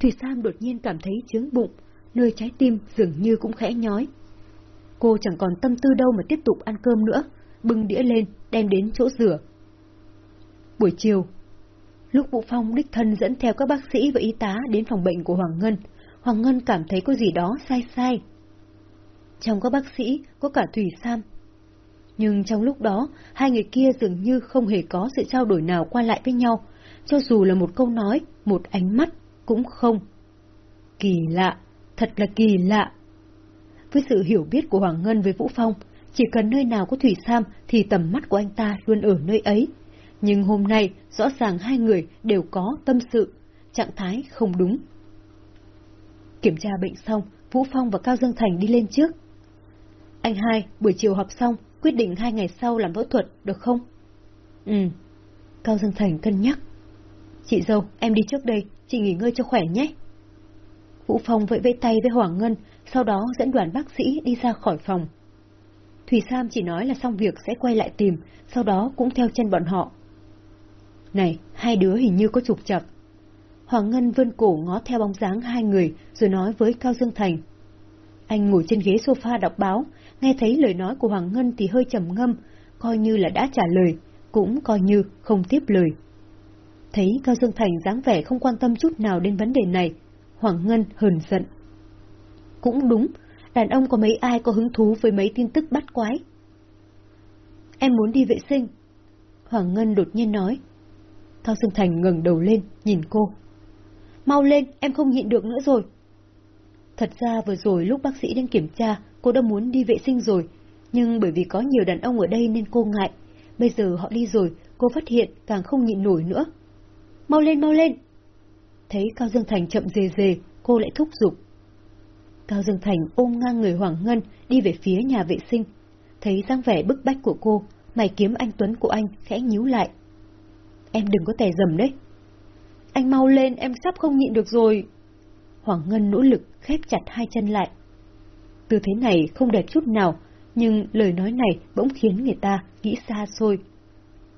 Thủy Sam đột nhiên cảm thấy chướng bụng, nơi trái tim dường như cũng khẽ nhói. Cô chẳng còn tâm tư đâu mà tiếp tục ăn cơm nữa, bưng đĩa lên, đem đến chỗ rửa. Buổi chiều, lúc Vũ Phong đích thân dẫn theo các bác sĩ và y tá đến phòng bệnh của Hoàng Ngân, Hoàng Ngân cảm thấy có gì đó sai sai. Trong các bác sĩ có cả Thủy Sam. Nhưng trong lúc đó, hai người kia dường như không hề có sự trao đổi nào qua lại với nhau, cho dù là một câu nói, một ánh mắt, cũng không. Kỳ lạ, thật là kỳ lạ. Với sự hiểu biết của Hoàng Ngân với Vũ Phong, chỉ cần nơi nào có Thủy Sam thì tầm mắt của anh ta luôn ở nơi ấy. Nhưng hôm nay, rõ ràng hai người đều có tâm sự, trạng thái không đúng. Kiểm tra bệnh xong, Vũ Phong và Cao Dương Thành đi lên trước. Anh hai, buổi chiều họp xong, quyết định hai ngày sau làm phẫu thuật, được không? Ừ. Cao Dương Thành cân nhắc. Chị dâu, em đi trước đây, chị nghỉ ngơi cho khỏe nhé. Vũ Phong vẫy vẫy tay với Hoàng Ngân, sau đó dẫn đoàn bác sĩ đi ra khỏi phòng. Thủy Sam chỉ nói là xong việc sẽ quay lại tìm, sau đó cũng theo chân bọn họ. Này, hai đứa hình như có trục chặt. Hoàng Ngân vươn cổ ngó theo bóng dáng hai người, rồi nói với Cao Dương Thành. Anh ngồi trên ghế sofa đọc báo, nghe thấy lời nói của Hoàng Ngân thì hơi trầm ngâm, coi như là đã trả lời, cũng coi như không tiếp lời. Thấy Cao Dương Thành dáng vẻ không quan tâm chút nào đến vấn đề này, Hoàng Ngân hờn giận. Cũng đúng, đàn ông có mấy ai có hứng thú với mấy tin tức bắt quái. Em muốn đi vệ sinh. Hoàng Ngân đột nhiên nói. Cao Dương Thành ngẩng đầu lên, nhìn cô. Mau lên, em không nhịn được nữa rồi. Thật ra vừa rồi lúc bác sĩ đến kiểm tra, cô đã muốn đi vệ sinh rồi, nhưng bởi vì có nhiều đàn ông ở đây nên cô ngại. Bây giờ họ đi rồi, cô phát hiện càng không nhịn nổi nữa. Mau lên, mau lên! Thấy Cao Dương Thành chậm dề dề, cô lại thúc giục. Cao Dương Thành ôm ngang người Hoàng Ngân đi về phía nhà vệ sinh. Thấy dáng vẻ bức bách của cô, mày kiếm anh Tuấn của anh khẽ nhíu lại. Em đừng có tè dầm đấy. Anh mau lên, em sắp không nhịn được rồi. Hoàng Ngân nỗ lực khép chặt hai chân lại. Tư thế này không đẹp chút nào, nhưng lời nói này bỗng khiến người ta nghĩ xa xôi.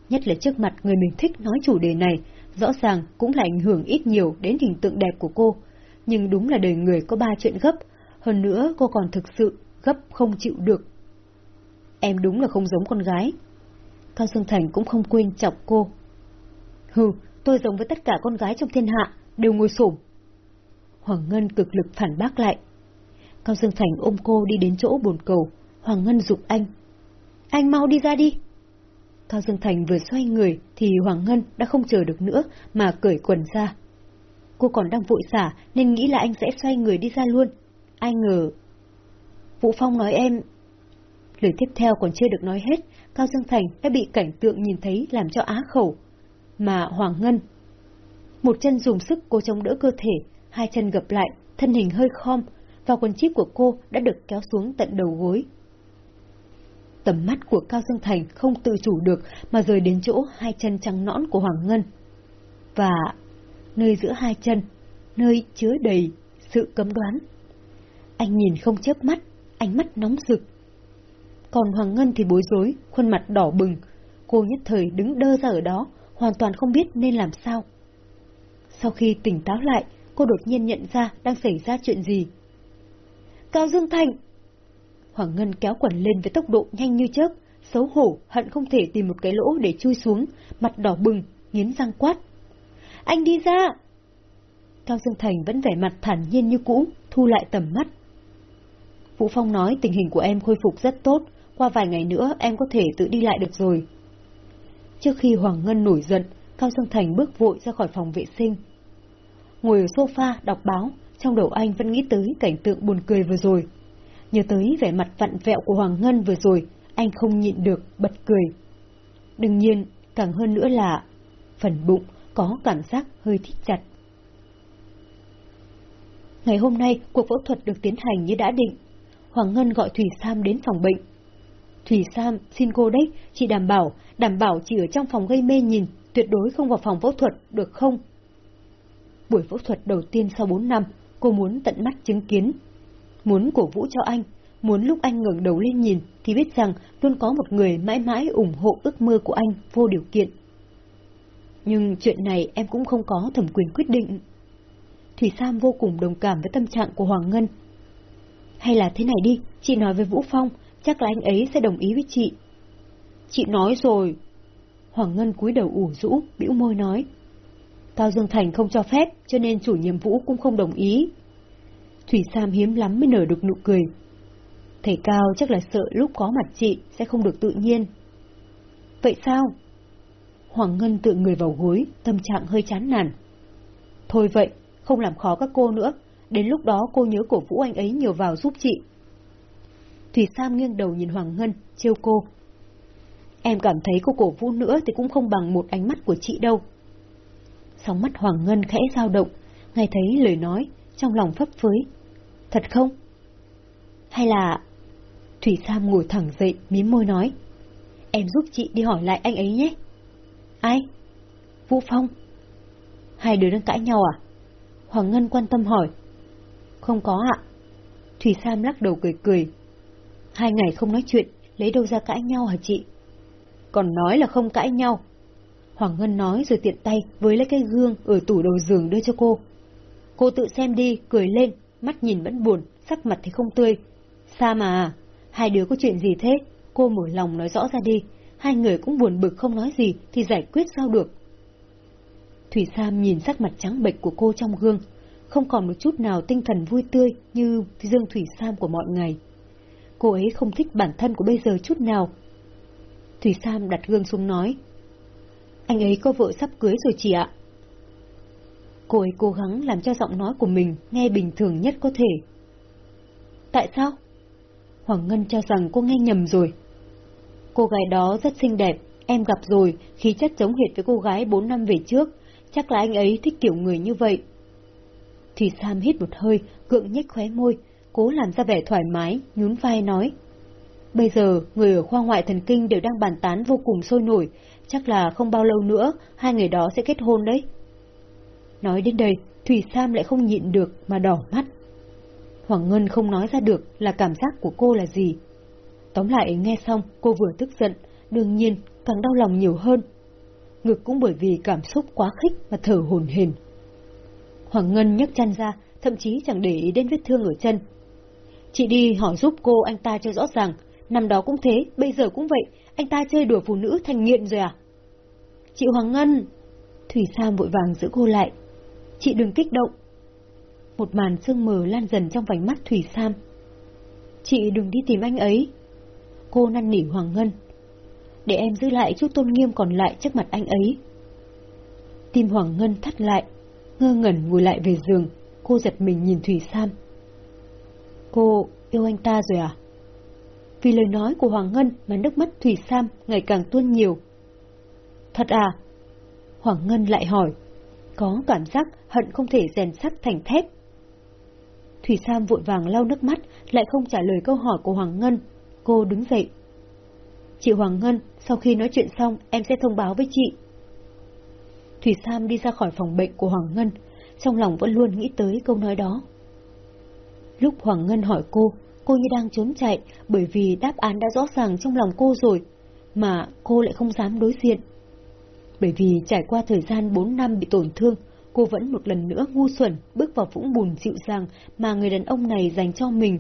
Nhất là trước mặt người mình thích nói chủ đề này, rõ ràng cũng là ảnh hưởng ít nhiều đến hình tượng đẹp của cô. Nhưng đúng là đời người có ba chuyện gấp, hơn nữa cô còn thực sự gấp không chịu được. Em đúng là không giống con gái. Cao Dương Thành cũng không quên chọc cô. Hừ, tôi giống với tất cả con gái trong thiên hạ, đều ngồi sổm. Hoàng Ngân cực lực phản bác lại. Cao Dương Thành ôm cô đi đến chỗ bồn cầu, Hoàng Ngân dục anh. Anh mau đi ra đi. Cao Dương Thành vừa xoay người thì Hoàng Ngân đã không chờ được nữa mà cởi quần ra. cô còn đang vội xả nên nghĩ là anh sẽ xoay người đi ra luôn. Ai ngờ... Vũ Phong nói em... Lời tiếp theo còn chưa được nói hết, Cao Dương Thành đã bị cảnh tượng nhìn thấy làm cho á khẩu. Mà Hoàng Ngân... Một chân dùng sức cô chống đỡ cơ thể, hai chân gập lại, thân hình hơi khom, và quần chip của cô đã được kéo xuống tận đầu gối. Tầm mắt của Cao Dương Thành không tự chủ được mà rời đến chỗ hai chân trắng nõn của Hoàng Ngân. Và nơi giữa hai chân, nơi chứa đầy sự cấm đoán. Anh nhìn không chớp mắt, ánh mắt nóng rực. Còn Hoàng Ngân thì bối rối, khuôn mặt đỏ bừng. Cô nhất thời đứng đơ ra ở đó, hoàn toàn không biết nên làm sao. Sau khi tỉnh táo lại, cô đột nhiên nhận ra đang xảy ra chuyện gì. Cao Dương Thành! Hoàng Ngân kéo quần lên với tốc độ nhanh như chớp, xấu hổ, hận không thể tìm một cái lỗ để chui xuống, mặt đỏ bừng, nghiến răng quát. Anh đi ra! Cao Dương Thành vẫn vẻ mặt thản nhiên như cũ, thu lại tầm mắt. Vũ Phong nói tình hình của em khôi phục rất tốt, qua vài ngày nữa em có thể tự đi lại được rồi. Trước khi Hoàng Ngân nổi giận, Cao Dương Thành bước vội ra khỏi phòng vệ sinh. Ngồi ở sofa đọc báo, trong đầu anh vẫn nghĩ tới cảnh tượng buồn cười vừa rồi. Nhớ tới vẻ mặt vặn vẹo của Hoàng Ngân vừa rồi, anh không nhịn được, bật cười. Đương nhiên, càng hơn nữa là phần bụng có cảm giác hơi thích chặt. Ngày hôm nay, cuộc phẫu thuật được tiến hành như đã định. Hoàng Ngân gọi Thủy Sam đến phòng bệnh. Thủy Sam, xin cô đấy, chị đảm bảo, đảm bảo chỉ ở trong phòng gây mê nhìn, tuyệt đối không vào phòng phẫu thuật, được không? Buổi phẫu thuật đầu tiên sau 4 năm, cô muốn tận mắt chứng kiến. Muốn cổ vũ cho anh, muốn lúc anh ngẩng đầu lên nhìn thì biết rằng luôn có một người mãi mãi ủng hộ ước mơ của anh vô điều kiện. Nhưng chuyện này em cũng không có thẩm quyền quyết định. Thủy Sam vô cùng đồng cảm với tâm trạng của Hoàng Ngân. Hay là thế này đi, chị nói với Vũ Phong, chắc là anh ấy sẽ đồng ý với chị. Chị nói rồi. Hoàng Ngân cúi đầu ủ rũ, bĩu môi nói. Cao Dương Thành không cho phép, cho nên chủ nhiệm Vũ cũng không đồng ý. Thủy Sam hiếm lắm mới nở được nụ cười. Thầy Cao chắc là sợ lúc có mặt chị sẽ không được tự nhiên. Vậy sao? Hoàng Ngân tự người vào gối, tâm trạng hơi chán nản. Thôi vậy, không làm khó các cô nữa, đến lúc đó cô nhớ cổ vũ anh ấy nhiều vào giúp chị. Thủy Sam nghiêng đầu nhìn Hoàng Ngân, trêu cô. Em cảm thấy cô cổ vũ nữa thì cũng không bằng một ánh mắt của chị đâu. Sóng mắt Hoàng Ngân khẽ dao động, nghe thấy lời nói, trong lòng phấp phới. Thật không? Hay là... Thủy Sam ngồi thẳng dậy, mím môi nói. Em giúp chị đi hỏi lại anh ấy nhé. Ai? Vũ Phong. Hai đứa đang cãi nhau à? Hoàng Ngân quan tâm hỏi. Không có ạ. Thủy Sam lắc đầu cười cười. Hai ngày không nói chuyện, lấy đâu ra cãi nhau hả chị? Còn nói là không cãi nhau. Hoàng Ngân nói rồi tiện tay với lấy cái gương ở tủ đầu giường đưa cho cô. Cô tự xem đi, cười lên, mắt nhìn vẫn buồn, sắc mặt thì không tươi. Sa mà, hai đứa có chuyện gì thế? Cô mở lòng nói rõ ra đi, hai người cũng buồn bực không nói gì thì giải quyết sao được. Thủy Sam nhìn sắc mặt trắng bệch của cô trong gương, không còn một chút nào tinh thần vui tươi như Dương Thủy Sam của mọi ngày. Cô ấy không thích bản thân của bây giờ chút nào. Thủy Sam đặt gương xuống nói. Anh ấy có vợ sắp cưới rồi chị ạ. Cô ấy cố gắng làm cho giọng nói của mình nghe bình thường nhất có thể. Tại sao? Hoàng Ngân cho rằng cô nghe nhầm rồi. Cô gái đó rất xinh đẹp, em gặp rồi, khí chất giống hệt với cô gái 4 năm về trước, chắc là anh ấy thích kiểu người như vậy. Thì Sam hít một hơi, gượng nhếch khóe môi, cố làm ra vẻ thoải mái, nhún vai nói. Bây giờ, người ở khoa ngoại thần kinh đều đang bàn tán vô cùng sôi nổi, chắc là không bao lâu nữa, hai người đó sẽ kết hôn đấy. Nói đến đây, Thủy Sam lại không nhịn được mà đỏ mắt. Hoàng Ngân không nói ra được là cảm giác của cô là gì. Tóm lại nghe xong, cô vừa tức giận, đương nhiên càng đau lòng nhiều hơn. Ngực cũng bởi vì cảm xúc quá khích mà thở hổn hển. Hoàng Ngân nhấc chân ra, thậm chí chẳng để ý đến vết thương ở chân. Chị đi hỏi giúp cô anh ta cho rõ ràng, năm đó cũng thế, bây giờ cũng vậy, anh ta chơi đùa phụ nữ thành nghiện rồi à? Chị Hoàng Ngân! Thủy Sam vội vàng giữ cô lại. Chị đừng kích động. Một màn sương mờ lan dần trong vành mắt Thủy Sam. Chị đừng đi tìm anh ấy. Cô năn nỉ Hoàng Ngân. Để em giữ lại chút tôn nghiêm còn lại trước mặt anh ấy. Tim Hoàng Ngân thắt lại. ngơ ngẩn ngồi lại về giường, cô giật mình nhìn Thủy Sam. Cô yêu anh ta rồi à? Vì lời nói của Hoàng Ngân mà nước mắt Thủy Sam ngày càng tuôn nhiều. Thật à? Hoàng Ngân lại hỏi. Có cảm giác hận không thể rèn sắt thành thép. Thủy Sam vội vàng lau nước mắt, lại không trả lời câu hỏi của Hoàng Ngân. Cô đứng dậy. Chị Hoàng Ngân, sau khi nói chuyện xong, em sẽ thông báo với chị. Thủy Sam đi ra khỏi phòng bệnh của Hoàng Ngân, trong lòng vẫn luôn nghĩ tới câu nói đó. Lúc Hoàng Ngân hỏi cô, cô như đang trốn chạy bởi vì đáp án đã rõ ràng trong lòng cô rồi, mà cô lại không dám đối diện. Bởi vì trải qua thời gian 4 năm bị tổn thương, cô vẫn một lần nữa ngu xuẩn bước vào vũng bùn dịu dàng mà người đàn ông này dành cho mình.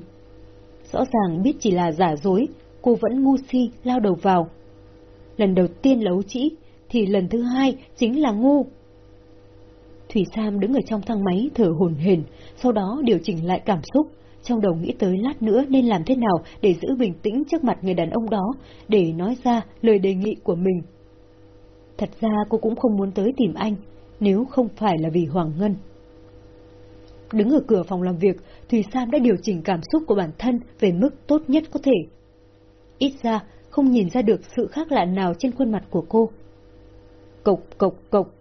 Rõ ràng biết chỉ là giả dối, cô vẫn ngu si lao đầu vào. Lần đầu tiên lấu ấu trĩ, thì lần thứ hai chính là ngu. Thủy Sam đứng ở trong thang máy thở hồn hển, sau đó điều chỉnh lại cảm xúc, trong đầu nghĩ tới lát nữa nên làm thế nào để giữ bình tĩnh trước mặt người đàn ông đó, để nói ra lời đề nghị của mình. Thật ra cô cũng không muốn tới tìm anh, nếu không phải là vì Hoàng Ngân. Đứng ở cửa phòng làm việc, Thùy Sam đã điều chỉnh cảm xúc của bản thân về mức tốt nhất có thể. Ít ra, không nhìn ra được sự khác lạ nào trên khuôn mặt của cô. Cộc cộc cộc.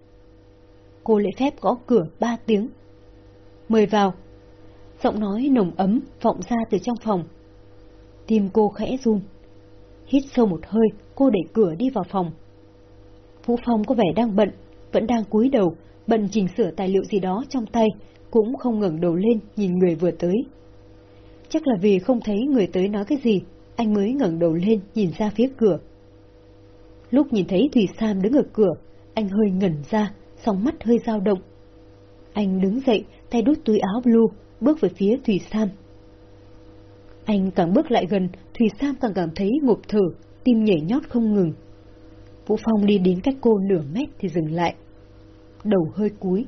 Cô lễ phép gõ cửa ba tiếng. Mời vào. Giọng nói nồng ấm vọng ra từ trong phòng. Tim cô khẽ run. Hít sâu một hơi, cô đẩy cửa đi vào phòng. Vũ Phong có vẻ đang bận, vẫn đang cúi đầu, bận chỉnh sửa tài liệu gì đó trong tay, cũng không ngẩng đầu lên nhìn người vừa tới. Chắc là vì không thấy người tới nói cái gì, anh mới ngẩng đầu lên nhìn ra phía cửa. Lúc nhìn thấy Thùy Sam đứng ở cửa, anh hơi ngẩn ra, song mắt hơi dao động. Anh đứng dậy, tay đút túi áo blue, bước về phía Thùy Sam. Anh càng bước lại gần, Thùy Sam càng cảm thấy ngộp thở, tim nhảy nhót không ngừng. Vũ Phong đi đến cách cô nửa mét thì dừng lại. Đầu hơi cúi.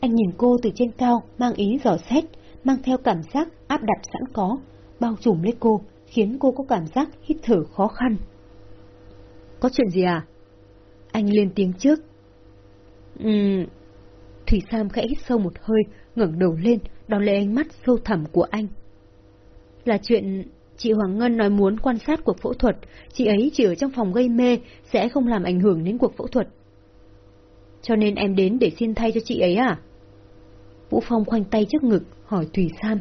Anh nhìn cô từ trên cao, mang ý dò xét, mang theo cảm giác áp đặt sẵn có, bao trùm lấy cô, khiến cô có cảm giác hít thở khó khăn. Có chuyện gì à? Anh lên tiếng trước. Ừm... Thủy Sam khẽ hít sâu một hơi, ngẩng đầu lên, đón lấy ánh mắt sâu thẳm của anh. Là chuyện chị Hoàng Ngân nói muốn quan sát cuộc phẫu thuật, chị ấy chỉ ở trong phòng gây mê, sẽ không làm ảnh hưởng đến cuộc phẫu thuật. Cho nên em đến để xin thay cho chị ấy à? Vũ Phong khoanh tay trước ngực, hỏi Thủy Sam.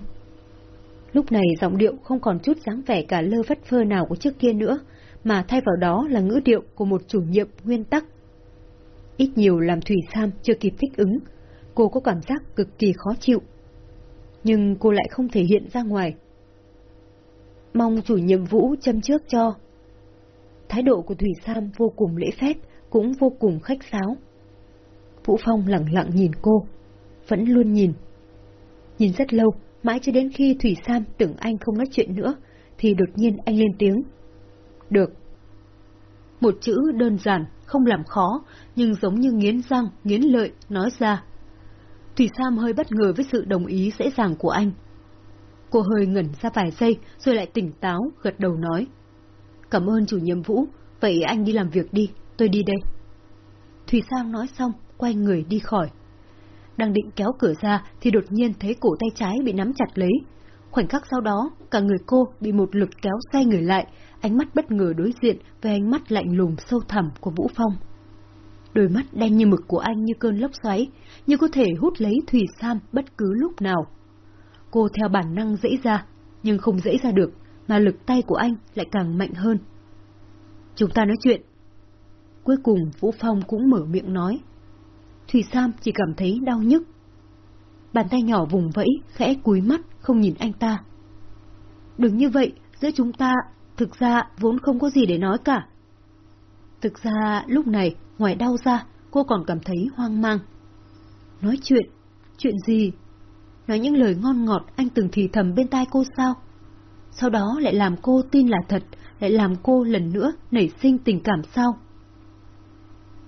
Lúc này giọng điệu không còn chút dáng vẻ cả lơ vất phơ nào của trước kia nữa, mà thay vào đó là ngữ điệu của một chủ nhiệm nguyên tắc. Ít nhiều làm Thủy Sam chưa kịp thích ứng, cô có cảm giác cực kỳ khó chịu. Nhưng cô lại không thể hiện ra ngoài. Mong chủ nhiệm Vũ châm trước cho. Thái độ của Thủy Sam vô cùng lễ phép, cũng vô cùng khách sáo. Vũ Phong lặng lặng nhìn cô, vẫn luôn nhìn. Nhìn rất lâu, mãi cho đến khi Thủy Sam tưởng anh không nói chuyện nữa, thì đột nhiên anh lên tiếng. Được. Một chữ đơn giản, không làm khó, nhưng giống như nghiến răng, nghiến lợi, nói ra. Thủy Sam hơi bất ngờ với sự đồng ý dễ dàng của anh. Cô hơi ngẩn ra vài giây, rồi lại tỉnh táo, gật đầu nói. Cảm ơn chủ nhiệm Vũ, vậy anh đi làm việc đi, tôi đi đây. Thủy sang nói xong, quay người đi khỏi. Đang định kéo cửa ra thì đột nhiên thấy cổ tay trái bị nắm chặt lấy. Khoảnh khắc sau đó, cả người cô bị một lực kéo xoay người lại, ánh mắt bất ngờ đối diện với ánh mắt lạnh lùng sâu thẳm của Vũ Phong. Đôi mắt đen như mực của anh như cơn lốc xoáy, như có thể hút lấy Thủy Sam bất cứ lúc nào. Cô theo bản năng dễ ra, nhưng không dễ ra được, mà lực tay của anh lại càng mạnh hơn. Chúng ta nói chuyện. Cuối cùng Vũ Phong cũng mở miệng nói. Thủy Sam chỉ cảm thấy đau nhức. Bàn tay nhỏ vùng vẫy, khẽ cúi mắt, không nhìn anh ta. Đừng như vậy, giữa chúng ta thực ra vốn không có gì để nói cả. Thực ra lúc này, ngoài đau ra, cô còn cảm thấy hoang mang. Nói chuyện? Chuyện gì? Nói những lời ngon ngọt anh từng thì thầm bên tai cô sao? Sau đó lại làm cô tin là thật, lại làm cô lần nữa nảy sinh tình cảm sao?